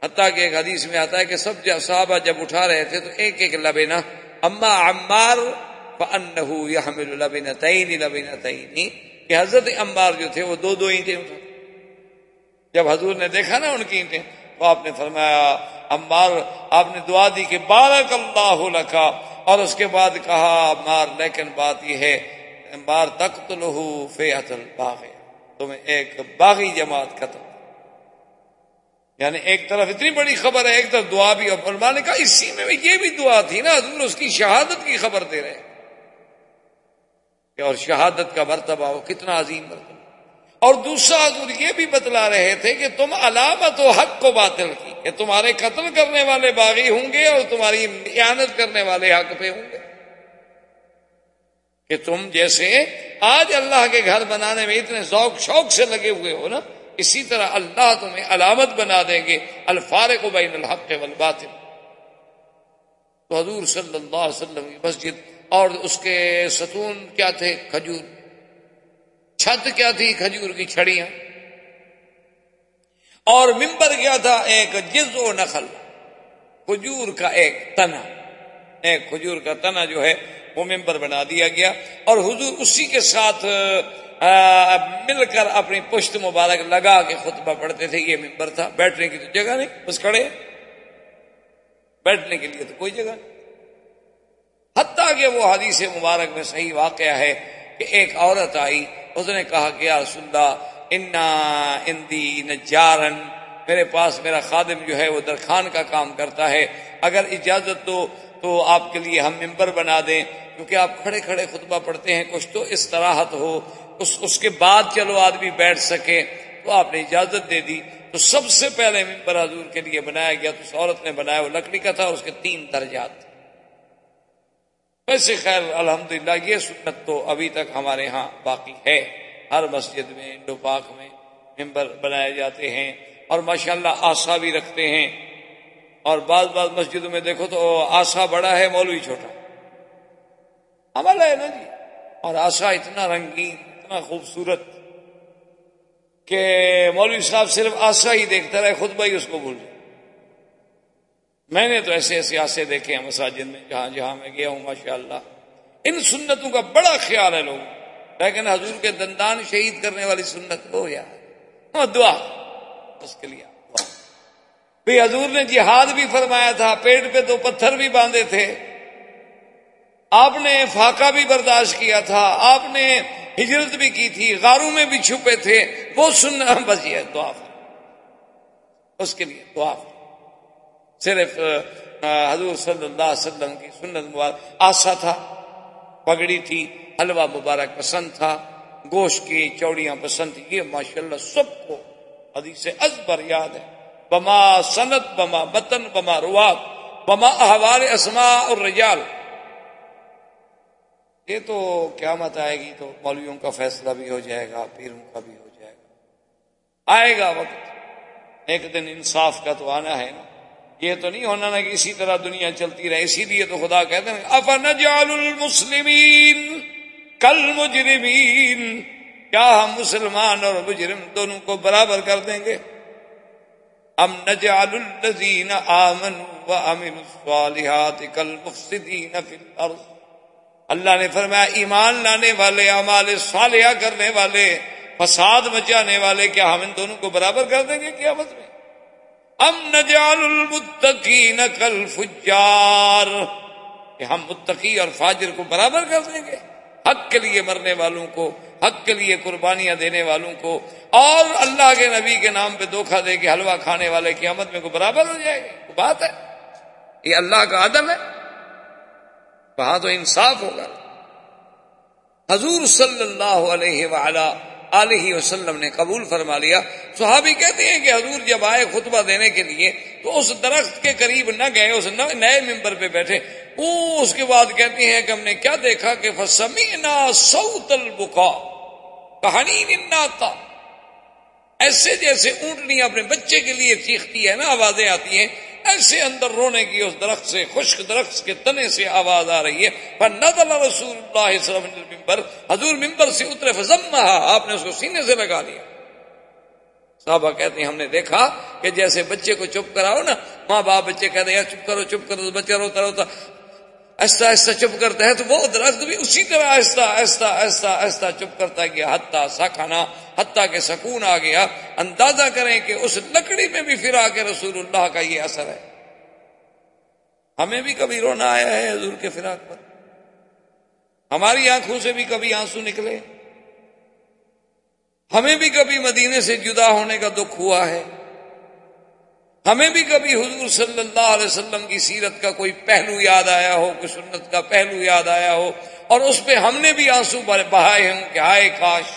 حتیٰ کہ ایک حدیث میں آتا ہے کہ سب صحابہ جب اٹھا رہے تھے تو ایک ایک لبینا اما عمار فانہو یحمل لبنتین لبنتین۔ کہ حضرت عمار جو تھے وہ دو دو اینٹیں اٹھا۔ جب حضور نے دیکھا نا ان کی اینٹیں، تو آپ نے فرمایا، عمار، آپ نے دعا دی کہ بارک اللہ لکا۔ اور اس کے بعد کہا، عمار، لیکن بات یہ ہے، عمار تقتلہو فیعت الباغی۔ تمہیں ایک باغی جماعت ختم یعنی ایک طرف اتنی بڑی خبر ہے، ایک طرف دعا بھی اور علماء نے کہا اسی میں یہ بھی دعا تھی نا، حضور اس کی شہادت کی خبر دے رہے اور شہادت کا مرتبہ، وہ کتنا عظیم مرتبہ۔ اور دوسرا، حضور یہ بھی بتلا رہے تھے کہ تم علامت و حق کو باطل کی، کہ تمہارے قتل کرنے والے باغی ہوں گے اور تمہاری اعانت کرنے والے حق پہ ہوں گے۔ کہ تم جیسے آج اللہ کے گھر بنانے میں اتنے ذوق، شوق سے لگے ہوئے ہو نا اسی طرح اللہ تمہیں علامت بنا دیں گے، الفارق بین الحق والباطل۔ تو حضور صلی اللہ علیہ وسلم کی مسجد اور اس کے ستون کیا تھے؟ کھجور۔ چھت کیا تھی؟ کھجور کی چھڑیاں۔ اور ممبر کیا تھا؟ ایک جز و نخل۔ کھجور کا ایک تنا۔ ایک کھجور کا تنا جو ہے وہ ممبر بنا دیا گیا اور حضور اسی کے ساتھ مل کر اپنی پشت مبارک لگا کے خطبہ پڑھتے تھے، یہ ممبر تھا۔ بیٹھنے کی تو جگہ نہیں، بس کھڑے بیٹھنے کے لیے تو کوئی جگہ نہیں۔ حتیٰ کہ وہ حدیث مبارک میں صحیح واقعہ ہے کہ ایک عورت آئی، اس نے کہا کہ یا اللہ، انا اندی نجارن میرے پاس، میرا خادم جو ہے، وہ درخان کا کام کرتا ہے۔ اگر اجازت دو تو آپ کے لیے ہم ممبر بنا دیں، کیونکہ آپ کھڑے کھڑے خطبہ پڑھتے ہیں، کچھ تو استراحت ہو، اس اس کے بعد چلو آدمی بیٹھ سکے تو آپ نے اجازت دے دی۔ تو سب سے پہلے ممبر حضور کے لیے بنایا گیا، تو اس عورت نے بنایا وہ لکڑی کا تھا اور اس کے تین درجات۔ ویسے خیر، الحمدللہ، یہ سنت تو ابھی تک ہمارے ہاں باقی ہے۔ ہر مسجد میں انڈو پاک میں ممبر بنائے جاتے ہیں اور ماشاءاللہ آسا بھی رکھتے ہیں۔ اور بعض بعض مسجدوں میں دیکھو تو آسا بڑا ہے، مولوی چھوٹا۔ عمل ہے نا جی۔ اور آسا اتنا رنگین، اتنا خوبصورت کہ مولوی صاحب صرف آسا ہی دیکھتا رہے، خود بھائی اس کو بھول جائے۔ میں نے تو ایسے ایسے آسے دیکھے ہیں مساجد میں، جہاں جہاں میں گیا ہوں ماشاء اللہ ان سنتوں کا بڑا خیال ہے لوگ لیکن حضور کے دندان شہید کرنے والی سنت ہو یا دعا۔ اس کے لیے۔ بھی حضور نے جہاد بھی فرمایا تھا، پیٹ پہ دو پتھر بھی باندھے تھے۔ آپ نے فاقہ بھی برداشت کیا تھا، آپ نے ہجرت بھی کی تھی، غاروں میں بھی چھپے تھے۔ وہ سننا بس یہ دعا۔ اس کے لیے دعا۔ صرف حضور صلی اللہ علیہ وسلم کی سنت مبارک آسا تھا، پگڑی تھی، حلوہ مبارک پسند تھا، گوشت کی چوڑیاں پسند تھی یہ ماشاءاللہ سب کو حدیث ازبر یاد ہے۔ بما سنت بما متن بما روات، بما احوال اسما اور رجال یہ تو قیامت آئے گی تو مولویوں کا فیصلہ بھی ہو جائے گا، پیروں کا بھی ہو جائے گا۔ آئے گا وقت۔ ایک دن انصاف کا تو آنا ہے نا۔ یہ تو نہیں ہونا نا کہ اسی طرح دنیا چلتی رہے، اسی لیے تو خدا کہتے ہیں افن المسلمین کل مجرمین کیا ہم مسلمان اور مجرم دونوں کو برابر کر دیں گے؟ ام نجعل الذین آمنوا وعملوا الصالحات کالمفسدین فی الارض اللہ نے فرمایا، ایمان لانے والے امال صالحہ کرنے والے، فساد مچانے والے، کیا ہم ان دونوں کو برابر کر دیں گے قیامت میں؟ ام نجال المتقین کل فجار کہ ہم متقی اور فاجر کو برابر کر دیں گے؟ حق کے لیے مرنے والوں کو، حق کے لیے قربانیاں دینے والوں کو، اور اللہ کے نبی کے نام پہ دھوکھا دے کے حلوہ کھانے والے قیامت میں کو برابر ہو جائے گا بات ہے۔ یہ اللہ کا عدم ہے۔ وہاں تو انصاف ہوگا۔ حضور صلی اللہ علیہ وعلا علیہ وسلم نے قبول فرما لیا۔ صحابی کہتے ہیں کہ حضور جب آئے خطبہ دینے کے لیے تو اس درخت کے قریب نہ گئے، اس نئے ممبر پہ بیٹھے۔ وہ اس کے بعد کہتے ہیں کہ ہم نے کیا دیکھا کہ فسمینا سوت البکا کہانی ناتا ایسے جیسے اونٹنی اپنے بچے کے لیے چیختی ہے نا آوازیں آتی ہیں۔ ایسے اندر رونے کی اس درخت سے، خشک درخت کے تنے سے آواز آ رہی ہے۔ پر نظر رسول اللہ صلی اللہ علیہ ممبر حضور ممبر سے اترے فضم آپ نے اس کو سینے سے لگا لیا۔ صحابہ کہتے ہیں، ہم نے دیکھا کہ جیسے بچے کو چپ کراؤ نا، ماں باپ بچے کہتے ہیں، چپ کرو چپ کرو بچہ روتا روتا۔ ایسا ایسا چپ کرتا ہے تو وہ درخت بھی اسی طرح آہستہ آہستہ آہستہ آہستہ چپ کرتا گیا حتیٰ سا کھانا حتیٰ کہ سکون آ گیا۔ اندازہ کریں کہ اس لکڑی میں بھی پھر آ کے رسول اللہ کا یہ اثر ہے۔ ہمیں بھی کبھی رونا آیا ہے حضور کے فراق پر۔ ہماری آنکھوں سے بھی کبھی آنسو نکلے۔ ہمیں بھی کبھی مدینے سے جدا ہونے کا دکھ ہوا ہے۔ ہمیں بھی کبھی حضور صلی اللہ علیہ وسلم کی سیرت کا کوئی پہلو یاد آیا ہو، کوئی سنت کا پہلو یاد آیا ہو، اور اس پہ ہم نے بھی آنسو بہائے ہوں کہ ہائے کاش،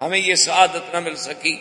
ہمیں یہ سعادت نہ مل سکی۔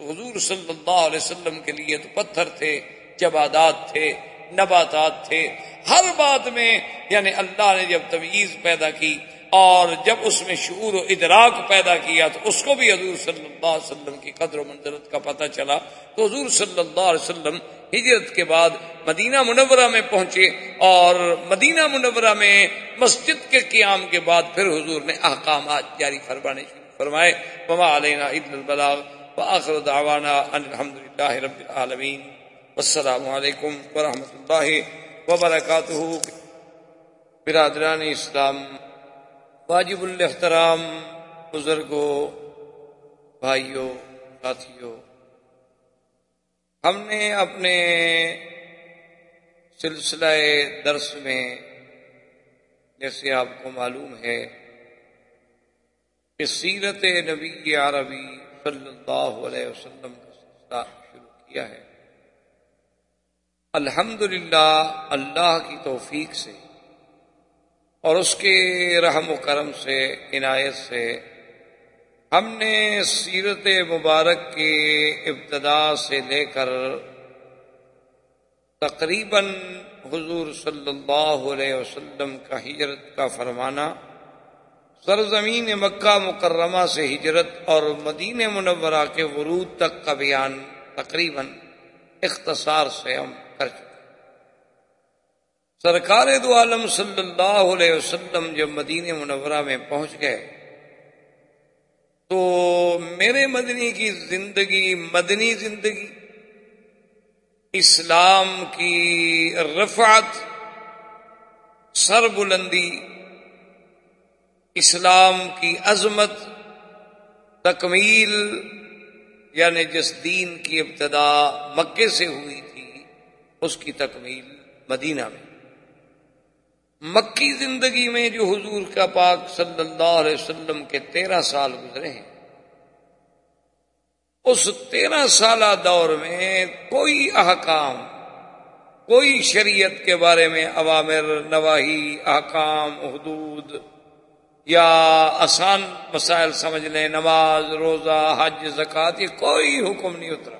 حضور صلی اللہ علیہ وسلم کے لیے تو پتھر تھے، جبادات تھے، نباتات تھے۔ ہر بات میں یعنی اللہ نے جب تمیز پیدا کی اور جب اس میں شعور و ادراک پیدا کیا تو اس کو بھی حضور صلی اللہ علیہ وسلم کی قدر و منظرت کا پتہ چلا تو حضور صلی اللہ علیہ وسلم ہجرت کے بعد مدینہ منورہ میں پہنچے اور مدینہ منورہ میں مسجد کے قیام کے بعد پھر حضور نے احکامات جاری فرمانے شروع فرمائے، وما علینا عید البلاغ وآخر دعوانا ان الحمد للہ رب العالمین والسلام علیکم ورحمۃ اللہ وبرکاتہ برادران اسلام واجب الاحترام بزرگوں، بھائیوں، ساتھیوں، ہم نے اپنے سلسلہ درس میں جیسے آپ کو معلوم ہے کہ سیرت نبی عربی صلی اللہ علیہ وسلم کا سلسلہ شروع کیا ہے۔ الحمد اللہ کی توفیق سے اور اس کے رحم و کرم سے، عنایت سے ہم نے سیرت مبارک کی ابتدا سے لے کر تقریباً حضور صلی اللہ علیہ وسلم کا ہجرت کا فرمانا، سرزمین مکہ مکرمہ سے ہجرت اور مدین منورہ کے ورود تک کا بیان تقریباً اختصار سے ہم کر چکے سرکار دو عالم صلی اللہ علیہ وسلم جب مدینہ منورہ میں پہنچ گئے تو میرے مدنی کی زندگی مدنی زندگی، اسلام کی رفعت سر بلندی اسلام کی عظمت، تکمیل یعنی جس دین کی ابتدا مکے سے ہوئی تھی، اس کی تکمیل مدینہ میں۔ مکی زندگی میں جو حضور کا پاک صلی اللہ علیہ وسلم کے تیرہ سال گزرے ہیں، اس تیرہ سالہ دور میں کوئی احکام، کوئی شریعت کے بارے میں عوامر نواحی احکام، حدود یا آسان مسائل سمجھ لیں، نماز، روزہ، حج زکات یہ کوئی حکم نہیں اترا۔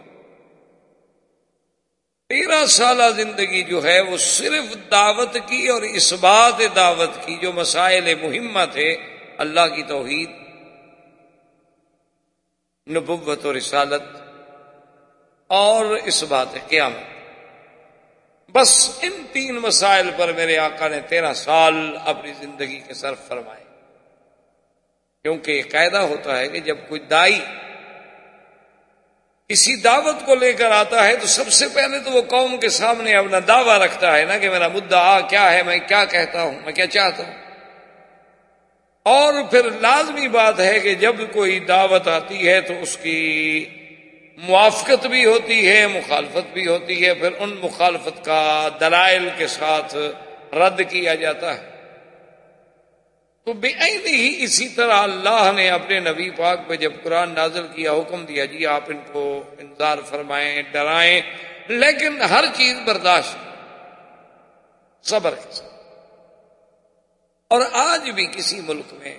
تیرہ سالہ زندگی جو ہے وہ صرف دعوت کی اور اس بات دعوت کی جو مسائل مہمہ تھے، اللہ کی توحید، نبوت و رسالت، اور اس بات قیامت۔ بس ان تین مسائل پر میرے آقا نے تیرہ سال اپنی زندگی کے صرف فرمائے۔ کیونکہ یہ قاعدہ ہوتا ہے کہ جب کوئی دائی کسی دعوت کو لے کر آتا ہے تو سب سے پہلے تو وہ قوم کے سامنے اپنا دعویٰ رکھتا ہے نا کہ میرا مدعا کیا ہے، میں کیا کہتا ہوں، میں کیا چاہتا ہوں۔ اور پھر لازمی بات ہے کہ جب کوئی دعوت آتی ہے تو اس کی موافقت بھی ہوتی ہے، مخالفت بھی ہوتی ہے، پھر ان مخالفت کا دلائل کے ساتھ رد کیا جاتا ہے۔ تو بے ہی اسی طرح اللہ نے اپنے نبی پاک پہ جب قرآن نازل کیا، حکم دیا جی آپ ان کو انتظار فرمائیں، ڈرائیں، لیکن ہر چیز برداشت، صبر کے ساتھ اور آج بھی کسی ملک میں،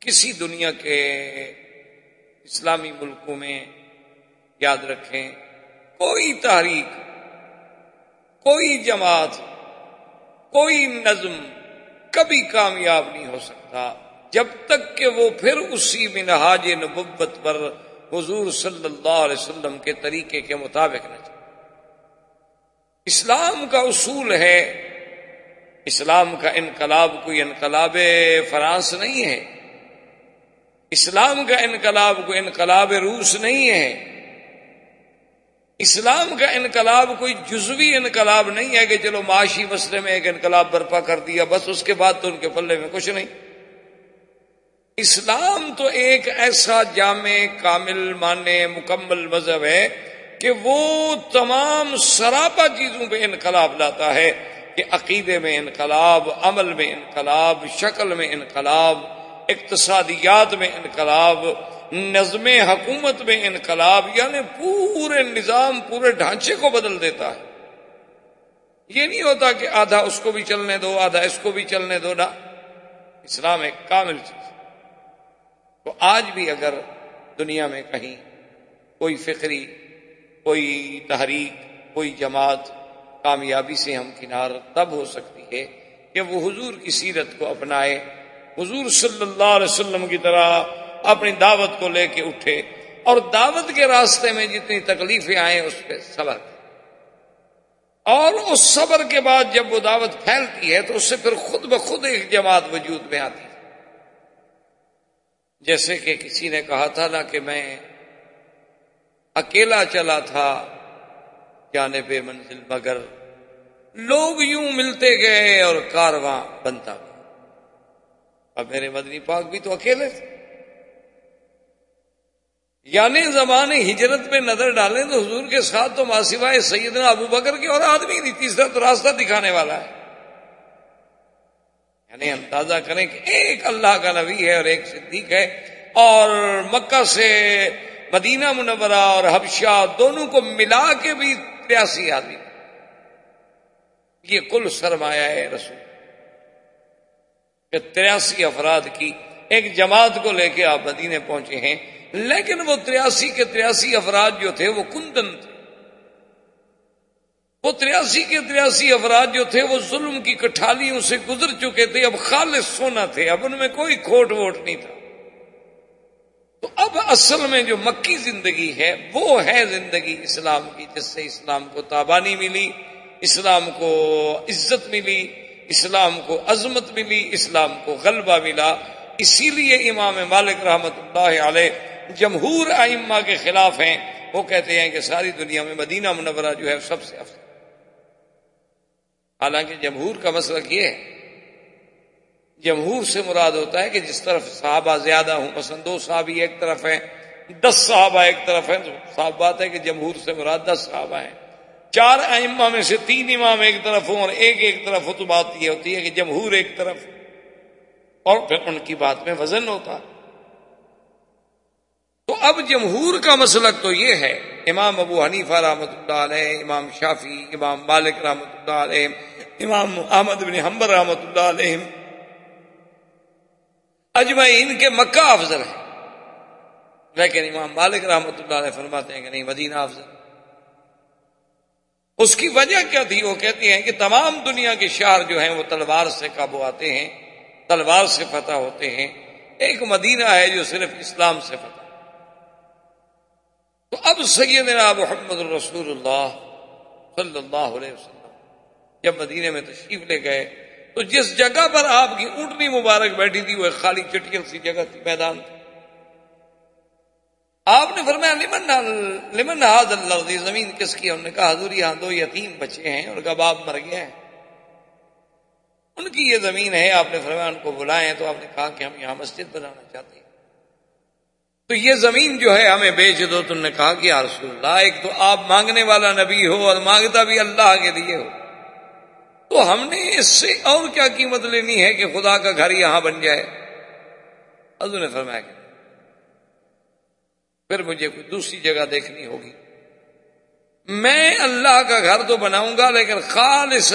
کسی دنیا کے اسلامی ملکوں میں، یاد رکھیں، کوئی تحریک، کوئی جماعت، کوئی نظم کبھی کامیاب نہیں ہو سکتا۔ جب تک کہ وہ پھر اسی منہاج نبت پر حضور صلی اللہ علیہ وسلم کے طریقے کے مطابق نہ چلے۔ اسلام کا اصول ہے، اسلام کا انقلاب کوئی انقلاب فرانس نہیں ہے۔ اسلام کا انقلاب کوئی انقلاب روس نہیں ہے۔ اسلام کا انقلاب کوئی جزوی انقلاب نہیں ہے کہ چلو معاشی مسئلے میں ایک انقلاب برپا کر دیا، بس اس کے بعد تو ان کے پلے میں کچھ نہیں۔ اسلام تو ایک ایسا جامع، کامل، مانے، مکمل مذہب ہے کہ وہ تمام سراپا چیزوں پہ انقلاب لاتا ہے کہ عقیدے میں انقلاب، عمل میں انقلاب، شکل میں انقلاب، اقتصادیات میں انقلاب نظم حکومت میں انقلاب یعنی پورے نظام، پورے ڈھانچے کو بدل دیتا ہے۔ یہ نہیں ہوتا کہ آدھا اس کو بھی چلنے دو، آدھا اس کو بھی چلنے دو نا اسلام ایک کامل چیز تو آج بھی اگر دنیا میں کہیں کوئی فکری کوئی تحریک، کوئی جماعت کامیابی سے ہم کنار تب ہو سکتی ہے کہ وہ حضور کی سیرت کو اپنائے۔ حضور صلی اللہ علیہ وسلم کی طرح اپنی دعوت کو لے کے اٹھے اور دعوت کے راستے میں جتنی تکلیفیں آئیں اس پہ صبر اور اس صبر کے بعد جب وہ دعوت پھیلتی ہے تو اس سے پھر خود بخود ایک جماعت وجود میں آتی ہے۔ جیسے کہ کسی نے کہا تھا نا کہ میں اکیلا چلا تھا جانے پہ منزل مگر لوگ یوں ملتے گئے اور کارواں بنتا گیا۔ اب میرے مدنی پاک بھی تو اکیلے تھے۔ یعنی زمانے ہجرت میں نظر ڈالیں تو حضور کے ساتھ تو ماسوائے سیدنا ابو بکر کے اور آدمی نہیں، تیسرا تو راستہ دکھانے والا ہے۔ یعنی اندازہ کریں کہ ایک اللہ کا نبی ہے اور ایک صدیق ہے اور مکہ سے مدینہ منورہ اور حبشہ دونوں کو ملا کے بھی تریاسی آدمی۔ یہ کل سرمایہ ہے رسول۔ کہ تریاسی افراد کی ایک جماعت کو لے کے آپ مدینے پہنچے ہیں۔ لیکن وہ تریاسی کے تریاسی افراد جو تھے وہ کندن تھے۔ وہ تریاسی کے تریاسی افراد جو تھے وہ ظلم کی کٹھالیوں سے گزر چکے تھے۔ اب خالص سونا تھے۔ اب ان میں کوئی کھوٹ ووٹ نہیں تھا۔ تو اب اصل میں جو مکی زندگی ہے وہ ہے زندگی اسلام کی، جس سے اسلام کو تابانی ملی، اسلام کو عزت ملی، اسلام کو عظمت ملی، اسلام کو غلبہ ملا۔ اسی لیے امام مالک رحمت اللہ علیہ جمہور ائمہ کے خلاف ہیں، وہ کہتے ہیں کہ ساری دنیا میں مدینہ منورہ جو ہے سب سے افضل۔ حالانکہ جمہور کا مسئلہ یہ ہے، جمہور سے مراد ہوتا ہے کہ جس طرف صحابہ زیادہ ہوں، مثلا دو صحابی ایک طرف ہیں، دس صحابہ ایک طرف ہیں صاف بات ہے کہ جمہور سے مراد دس صحابہ ہیں۔ چار ائمہ میں سے تین امام ایک طرف ہوں اور ایک ایک طرف ہو تو بات یہ ہوتی ہے کہ جمہور ایک طرف۔ اور پھر ان کی بات میں وزن ہوتا۔ تو اب جمہور کا مسلک تو یہ ہے، امام ابو حنیفہ رحمۃ اللہ علیہ، امام شافی امام مالک رحمۃ اللہ علیہ، امام احمد بن حمبر رحمۃ اللہ علیہ۔ اجمعین کے مکہ افضل ہے لیکن امام مالک رحمۃ اللہ علیہ فرماتے ہیں کہ نہیں، مدینہ افضل۔ اس کی وجہ کیا تھی؟ وہ کہتے ہیں کہ تمام دنیا کے شہر جو ہیں، وہ تلوار سے قابو آتے ہیں، تلوار سے فتح ہوتے ہیں۔ ایک مدینہ ہے جو صرف اسلام سے فتح تو اب سیدنا محمد الرسول اللہ صلی اللہ علیہ وسلم جب مدینے میں تشریف لے گئے، تو جس جگہ پر آپ کی اونٹنی مبارک بیٹھی تھی، وہ خالی چٹیل سی جگہ تھی، میدان تھی۔ آپ نے فرمایا، لمن لمن ہاد اللہ زمین کس کی انہوں نے کہا، حضور یہاں دو یتیم بچے ہیں اور کا باپ مر گیا ہے۔ ان کی یہ زمین ہے، آپ نے فرمایا، ان کو بلائے تو آپ نے کہا کہ ہم یہاں مسجد بنانا چاہتے ہیں۔ تو یہ زمین جو ہے ہمیں بیچ دو تم نے کہا کہ رسول اللہ، ایک تو آپ مانگنے والا نبی ہو اور مانگتا بھی اللہ کے لیے ہو۔ تو ہم نے اس سے اور کیا قیمت لینی ہے کہ خدا کا گھر یہاں بن جائے؟ حضور نے فرمایا کہ پھر مجھے کوئی دوسری جگہ دیکھنی ہوگی۔ میں اللہ کا گھر تو بناؤں گا، لیکن خالص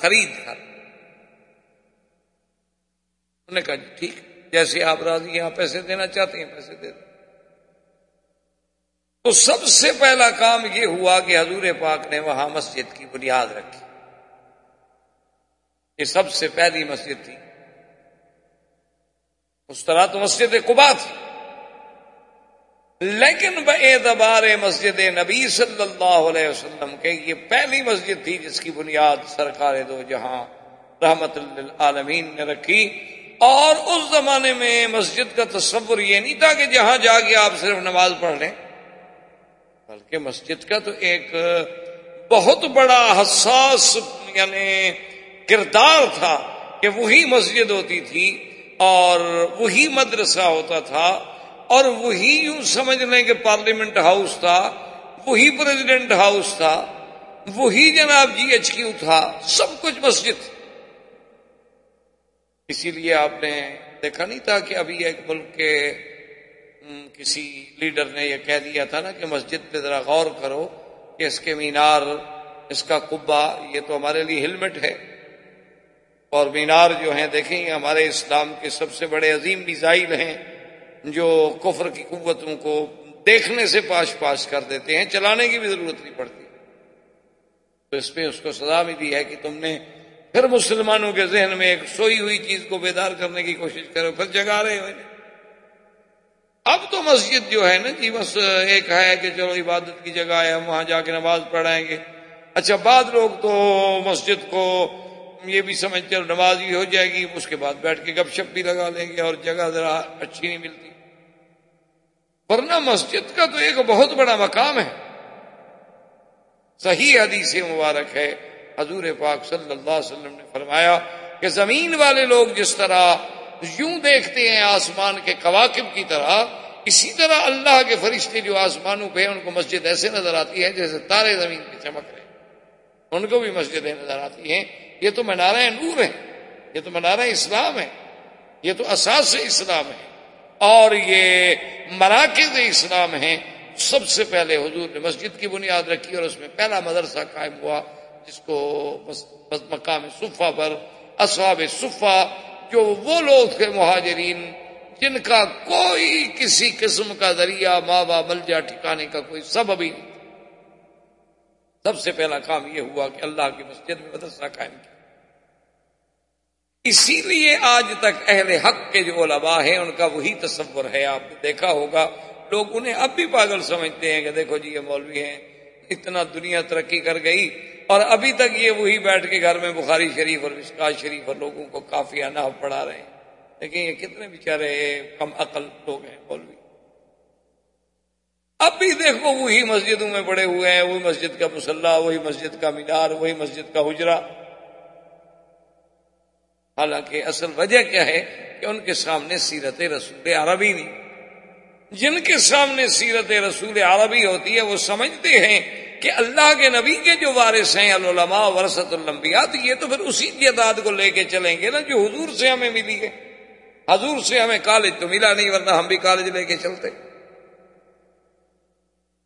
خرید کر انہوں نے کہا جی ٹھیک۔ جیسے آپ راضی یہاں پیسے دینا چاہتے ہیں، پیسے دے دیں۔ تو سب سے پہلا کام یہ ہوا کہ حضور پاک نے وہاں مسجد کی بنیاد رکھی۔ یہ سب سے پہلی مسجد تھی۔ اس طرح تو مسجد قبا تھی۔ لیکن اعتبار مسجد نبی صلی اللہ علیہ وسلم کے یہ پہلی مسجد تھی جس کی بنیاد سرکار دو جہاں رحمت للعالمین نے رکھی۔ اور اس زمانے میں مسجد کا تصور یہ نہیں تھا کہ جہاں جا کے آپ صرف نماز پڑھ لیں، بلکہ مسجد کا تو ایک بہت بڑا حساس یعنی کردار تھا کہ وہی مسجد ہوتی تھی اور وہی مدرسہ ہوتا تھا اور وہی یوں سمجھ لیں کہ پارلیمنٹ ہاؤس تھا، وہی پریزیڈنٹ ہاؤس تھا، وہی جناب جی ایچ کیو تھا، سب کچھ مسجد۔ اسی لیے آپ نے دیکھا نہیں تھا کہ ابھی ایک ملک کے کسی لیڈر نے یہ کہہ دیا تھا نا کہ مسجد پہ ذرا غور کرو کہ اس کے مینار، اس کا کبا یہ تو ہمارے لیے ہیلمٹ ہے۔ اور مینار جو ہیں، دیکھیں ہمارے اسلام کے سب سے بڑے عظیم میزائل ہیں، جو کفر کی قوتوں کو دیکھنے سے پاش پاش کر دیتے ہیں، چلانے کی بھی ضرورت نہیں پڑتی۔ تو اس پہ اس کو سزا بھی دی ہے کہ تم نے پھر مسلمانوں کے ذہن میں ایک سوئی ہوئی چیز کو بیدار کرنے کی کوشش کرو، پھر جگا رہے ہو اب تو مسجد جو ہے نا جی بس ایک ہے کہ چلو عبادت کی جگہ ہے، ہم وہاں جا کے نماز پڑھائیں گے۔ اچھا بعد لوگ تو مسجد کو یہ بھی سمجھ کر نماز بھی ہو جائے گی، اس کے بعد بیٹھ کے گپ شپ بھی لگا لیں گے اور جگہ ذرا اچھی نہیں ملتی۔ ورنہ مسجد کا تو ایک بہت بڑا مقام ہے۔ صحیح حدیث مبارک ہے۔ حضور پاک صلی اللہ علیہ وسلم نے فرمایا کہ زمین والے لوگ جس طرح یوں دیکھتے ہیں آسمان کے کواکب کی طرح، اسی طرح اللہ کے فرشتے جو آسمانوں پہ ان کو مسجد ایسے نظر آتی ہے جیسے تارے زمین کی چمک رہے ان کو بھی مسجدیں نظر آتی ہیں۔ یہ تو منارہ نور ہے یہ تو منارہ اسلام ہے یہ تو اساس اسلام ہے اور یہ مراکز اسلام ہیں۔ سب سے پہلے حضور نے مسجد کی بنیاد رکھی اور اس میں پہلا مدرسہ قائم ہوا۔ جس کو مقام صفا پر اسواب صفا جو وہ لوگ تھے مہاجرین، جن کا کوئی کسی قسم کا ذریعہ ماں باپ مل جا ٹھکانے کا کوئی سبب ہی نہیں۔ سب سے پہلا کام یہ ہوا کہ اللہ کی مسجد میں مدرسہ قائم کیا۔ اسی لیے آج تک اہل حق کے جو علماء ہیں، ان کا وہی تصور ہے۔ آپ نے دیکھا ہوگا، لوگ انہیں اب بھی پاگل سمجھتے ہیں کہ دیکھو جی یہ مولوی ہیں اتنا دنیا ترقی کر گئی اور ابھی تک یہ وہی بیٹھ کے گھر میں بخاری شریف اور وشکاش شریف اور لوگوں کو کافی اناف پڑھا رہے ہیں۔ لیکن یہ کتنے بیچارے کم عقل لوگ ہیں مولوی۔ اب بھی دیکھو وہی مسجدوں میں پڑے ہوئے ہیں، وہی مسجد کا مسلح وہی مسجد کا مینار، وہی مسجد کا حجرا حالانکہ اصل وجہ کیا ہے کہ ان کے سامنے سیرت رسول عربی نہیں۔ جن کے سامنے سیرت رسول عربی ہوتی ہے، وہ سمجھتے ہیں کہ اللہ کے نبی کے جو وارث ہیں، العلماء ورثت المبیات یہ تو پھر اسی تعداد کو لے کے چلیں گے نا جو حضور سے ہمیں ملی ہے۔ حضور سے ہمیں کالج تو ملا نہیں، ورنہ ہم بھی کالج لے کے چلتے۔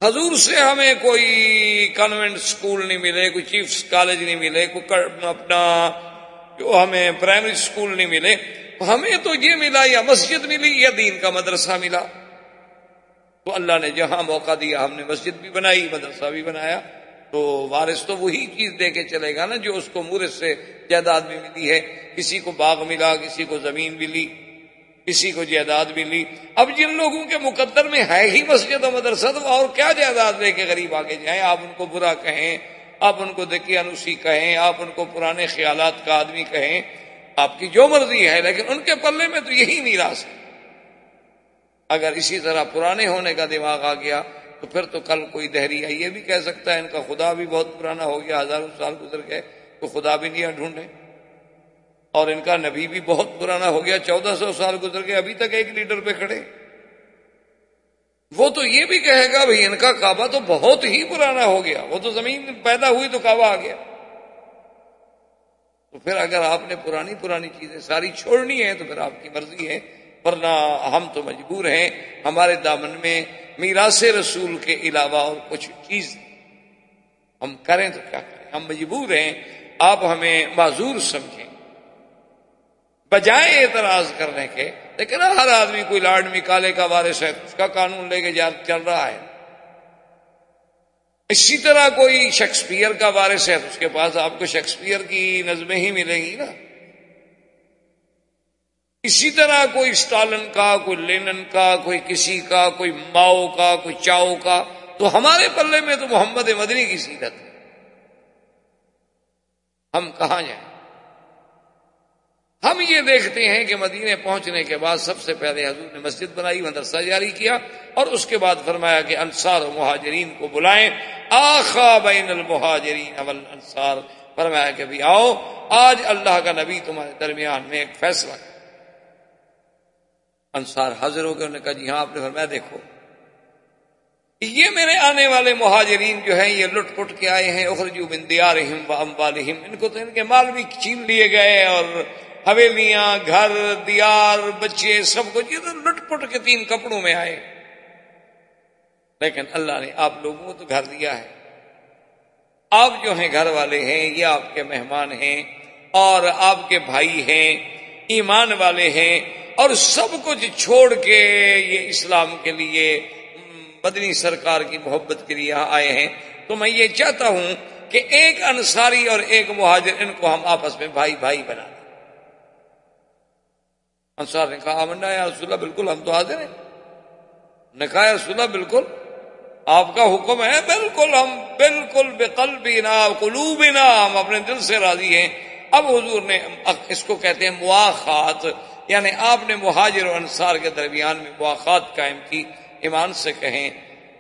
حضور سے ہمیں کوئی کانوینٹ اسکول نہیں ملے، کوئی چیف کالج نہیں ملے، کوئی اپنا جو ہمیں پرائمری اسکول نہیں ملے۔ ہمیں تو یہ ملا یا مسجد ملی یا دین کا مدرسہ ملا۔ تو اللہ نے جہاں موقع دیا، ہم نے مسجد بھی بنائی، مدرسہ بھی بنایا۔ تو وارث تو وہی چیز دے کے چلے گا نا جو اس کو مورت سے جائیداد بھی ملی ہے۔ کسی کو باغ ملا، کسی کو زمین ملی کسی کو جائیداد بھی لی۔ اب جن لوگوں کے مقدر میں ہے ہی مسجد و مدرسہ، تو اور کیا جائیداد لے کے غریب آگے جائیں؟ آپ ان کو برا کہیں، آپ ان کو دیکھی انوسی کہیں، آپ ان کو پرانے خیالات کا آدمی کہیں۔ آپ کی جو مرضی ہے، لیکن ان کے پلے میں تو یہی میراث ہے۔ اگر اسی طرح پرانے ہونے کا دماغ آ گیا، تو پھر تو کل کوئی دہری ہے۔ یہ بھی کہہ سکتا ہے، ان کا خدا بھی بہت پرانا ہو گیا، ہزاروں سال گزر گئے، تو خدا بھی نہیں ڈھونڈے۔ اور ان کا نبی بھی بہت پرانا ہو گیا، چودہ سو سال گزر گئے، ابھی تک ایک لیڈر پہ کھڑے۔ وہ تو یہ بھی کہے گا بھائی ان کا کعبہ تو بہت ہی پرانا ہو گیا۔ وہ تو زمین پیدا ہوئی تو کعبہ آ گیا۔ تو پھر اگر آپ نے پرانی پرانی چیزیں ساری چھوڑنی ہے تو پھر آپ کی مرضی ہے ورنہ ہم تو مجبور ہیں ہمارے دامن میں میراث رسول کے علاوہ اور کچھ چیز ہم کریں تو کیا کریں؟ ہم مجبور ہیں، آپ ہمیں معذور سمجھیں۔ بجائے اعتراض کرنے کے، لیکن ہر آدمی کوئی لاڈ کالے کا وارث ہے، اس کا قانون لے کے چل رہا ہے۔ اسی طرح کوئی شیکسپیئر کا وارث ہے، اس کے پاس آپ کو شیکسپیئر کی نظمیں ہی ملیں گی نا۔ اسی طرح کوئی اسٹالن کا، کوئی لینن کا، کوئی کسی کا، کوئی ماؤ کا، کوئی چاؤ کا، تو ہمارے پلے میں تو محمد مدنی کی سیرت ہے۔ ہم کہاں جائیں؟ ہم یہ دیکھتے ہیں کہ مدینے پہنچنے کے بعد سب سے پہلے حضور نے مسجد بنائی، مدرسہ جاری کیا اور اس کے بعد فرمایا کہ انصار و مہاجرین کو بلائیں۔ آخا بین المہاجرین اول انصار فرمایا کہ بھی آؤ، آج اللہ کا نبی تمہارے درمیان میں ایک فیصلہ انصار حاضر ہو گئے، انہوں نے کہا جی ہاں آپ نے فرمایا دیکھو، یہ میرے آنے والے مہاجرین جو ہیں، یہ لٹ پٹ کے آئے ہیں اخرجو من دیارہم و اموالہم، ان کو تو ان کے مال بھی چھین لیے گئے اور حویلیاں، گھر، دیار، بچے، سب کچھ، یہ تو لٹ پٹ کے تین کپڑوں میں آئے۔ لیکن اللہ نے آپ لوگوں کو تو گھر دیا ہے۔ آپ جو ہیں گھر والے ہیں، یہ آپ کے مہمان ہیں اور آپ کے بھائی ہیں، ایمان والے ہیں۔ اور سب کچھ چھوڑ کے یہ اسلام کے لیے مدنی سرکار کی محبت کے لیے آئے ہیں۔ تو میں یہ چاہتا ہوں کہ ایک انصاری اور ایک مہاجر ان کو ہم آپس میں بھائی بھائی بنا دیں۔ انصار نے کہا امنڈا یا رسول اللہ، بالکل ہم تو حاضر ہیں۔ نے کہا، یا رسول اللہ، بالکل۔ آپ کا حکم ہے، بالکل ہم، بالکل بے قلبی نا قلوب ہم اپنے دل سے راضی ہیں۔ اب حضور نے اس کو کہتے ہیں مواخات۔ یعنی آپ نے مہاجر و انصار کے درمیان میں مواخات قائم کی۔ ایمان سے کہیں،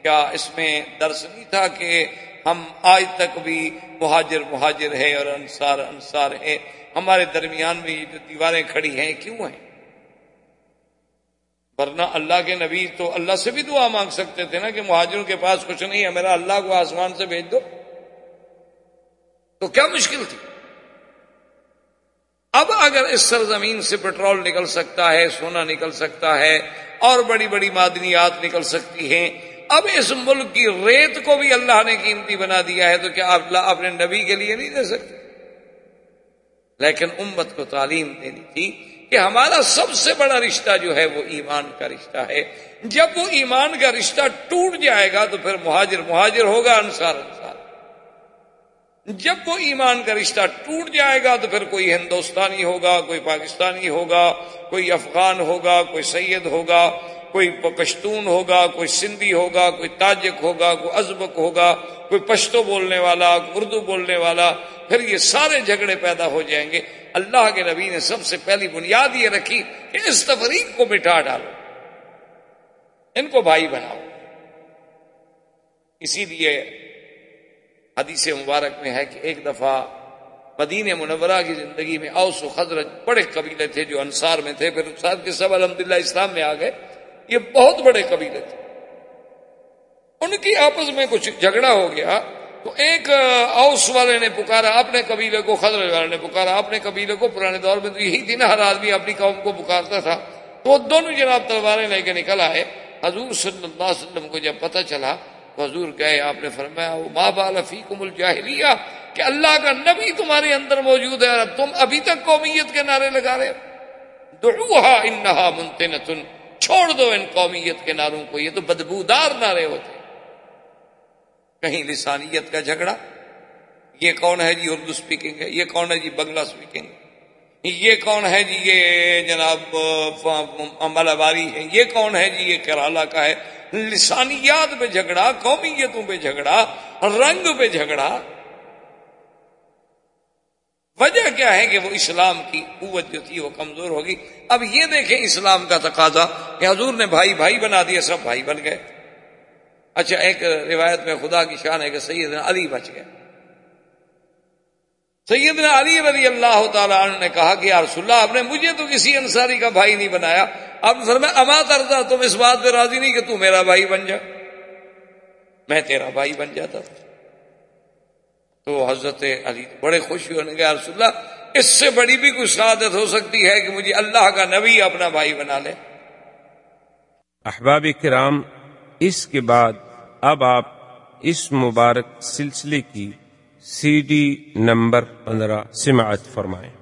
کیا اس میں درس نہیں تھا کہ ہم آج تک بھی مہاجر مہاجر ہے اور انصار انصار ہے ہمارے درمیان میں یہ جو دیواریں کھڑی ہیں کیوں ہیں؟ ورنہ اللہ کے نبی تو اللہ سے بھی دعا مانگ سکتے تھے نا کہ مہاجروں کے پاس کچھ نہیں ہے، میرا اللہ کو آسمان سے بھیج دو۔ تو کیا مشکل تھی؟ اب اگر اس سرزمین سے پیٹرول نکل سکتا ہے، سونا نکل سکتا ہے، اور بڑی بڑی معدنیات نکل سکتی ہیں، اب اس ملک کی ریت کو بھی اللہ نے قیمتی بنا دیا ہے تو کیا اللہ اپنے نبی کے لیے نہیں دے سکتے؟ لیکن امت کو تعلیم دینی تھی کہ ہمارا سب سے بڑا رشتہ جو ہے وہ ایمان کا رشتہ ہے۔ جب وہ ایمان کا رشتہ ٹوٹ جائے گا تو پھر مہاجر مہاجر ہوگا، انصار انصار۔ جب وہ ایمان کا رشتہ ٹوٹ جائے گا تو پھر کوئی ہندوستانی ہوگا، کوئی پاکستانی ہوگا، کوئی افغان ہوگا، کوئی سید ہوگا، کوئی پشتون ہوگا، کوئی سندھی ہوگا، کوئی تاجک ہوگا، کوئی ازبک ہوگا، کوئی پشتو بولنے والا اردو بولنے والا، پھر یہ سارے جھگڑے پیدا ہو جائیں گے۔ اللہ کے نبی نے سب سے پہلی بنیاد یہ رکھی کہ اس تفریق کو مٹا ڈالو، ان کو بھائی بناؤ۔ اسی لیے حدیث مبارک میں ہے کہ ایک دفعہ مدین منورہ کی زندگی میں اوس و خزرج بڑے قبیلے تھے جو انصار میں تھے، پھر سب کے سب الحمد اسلام میں آ گئے۔ یہ بہت بڑے قبیلے تھے۔ ان کی آپس میں کچھ جھگڑا ہو گیا تو ایک اوس والے نے پکارا اپنے قبیلے کو خزرج والے نے پکارا اپنے قبیلے کو۔ پرانے دور میں تو یہی تھی نا، ہر آدمی اپنی قوم کو پکارتا تھا۔ تو وہ دونوں جناب تلواریں لے کے نکل آئے۔ حضور صلی اللہ علیہ وسلم کو جب پتہ چلا تو حضور گئے آپ نے فرمایا، وہ ماں بالفی کو مل کہ اللہ کا نبی تمہارے اندر موجود ہے تم ابھی تک قومیت کے نعرے لگا رہے دوہا انہا منتنتن، چھوڑ دو ان قومیت کے نعروں کو، یہ تو بدبودار نعرے ہوتے کہیں لسانیت کا جھگڑا، یہ کون ہے جی اردو اسپیکنگ ہے، یہ کون ہے جی بنگلہ اسپیکنگ یہ کون ہے جی؟ یہ جناب ملاباری ہے۔ یہ کون ہے جی؟ یہ کرالا کا ہے۔ لسانیات پہ جھگڑا، قومیتوں پہ جھگڑا، رنگ پہ جھگڑا۔ وجہ کیا ہے کہ وہ اسلام کی قوت جو تھی وہ کمزور ہوگی۔ اب یہ دیکھیں اسلام کا تقاضا کہ حضور نے بھائی بھائی بنا دیا، سب بھائی بن گئے۔ اچھا ایک روایت میں خدا کی شان ہے کہ سیدنا علی بچ گئے۔ سیدنا علی رضی اللہ تعالیٰ عنہ نے کہا کہ یا رسول اللہ آپ نے مجھے تو کسی انصاری کا بھائی نہیں بنایا۔ اب سر میں اما کرتا تم اس بات پہ راضی نہیں کہ تو میرا بھائی بن جا۔ میں تیرا بھائی بن جاتا تھا۔ تو حضرت علی بڑے خوشی ہونے گیا رسول اللہ، اس سے بڑی بھی کوئی سعادت ہو سکتی ہے کہ مجھے اللہ کا نبی اپنا بھائی بنا لے۔ احباب کرام، اس کے بعد اب آپ اس مبارک سلسلے کی سی ڈی نمبر پندرہ سماعت فرمائیں۔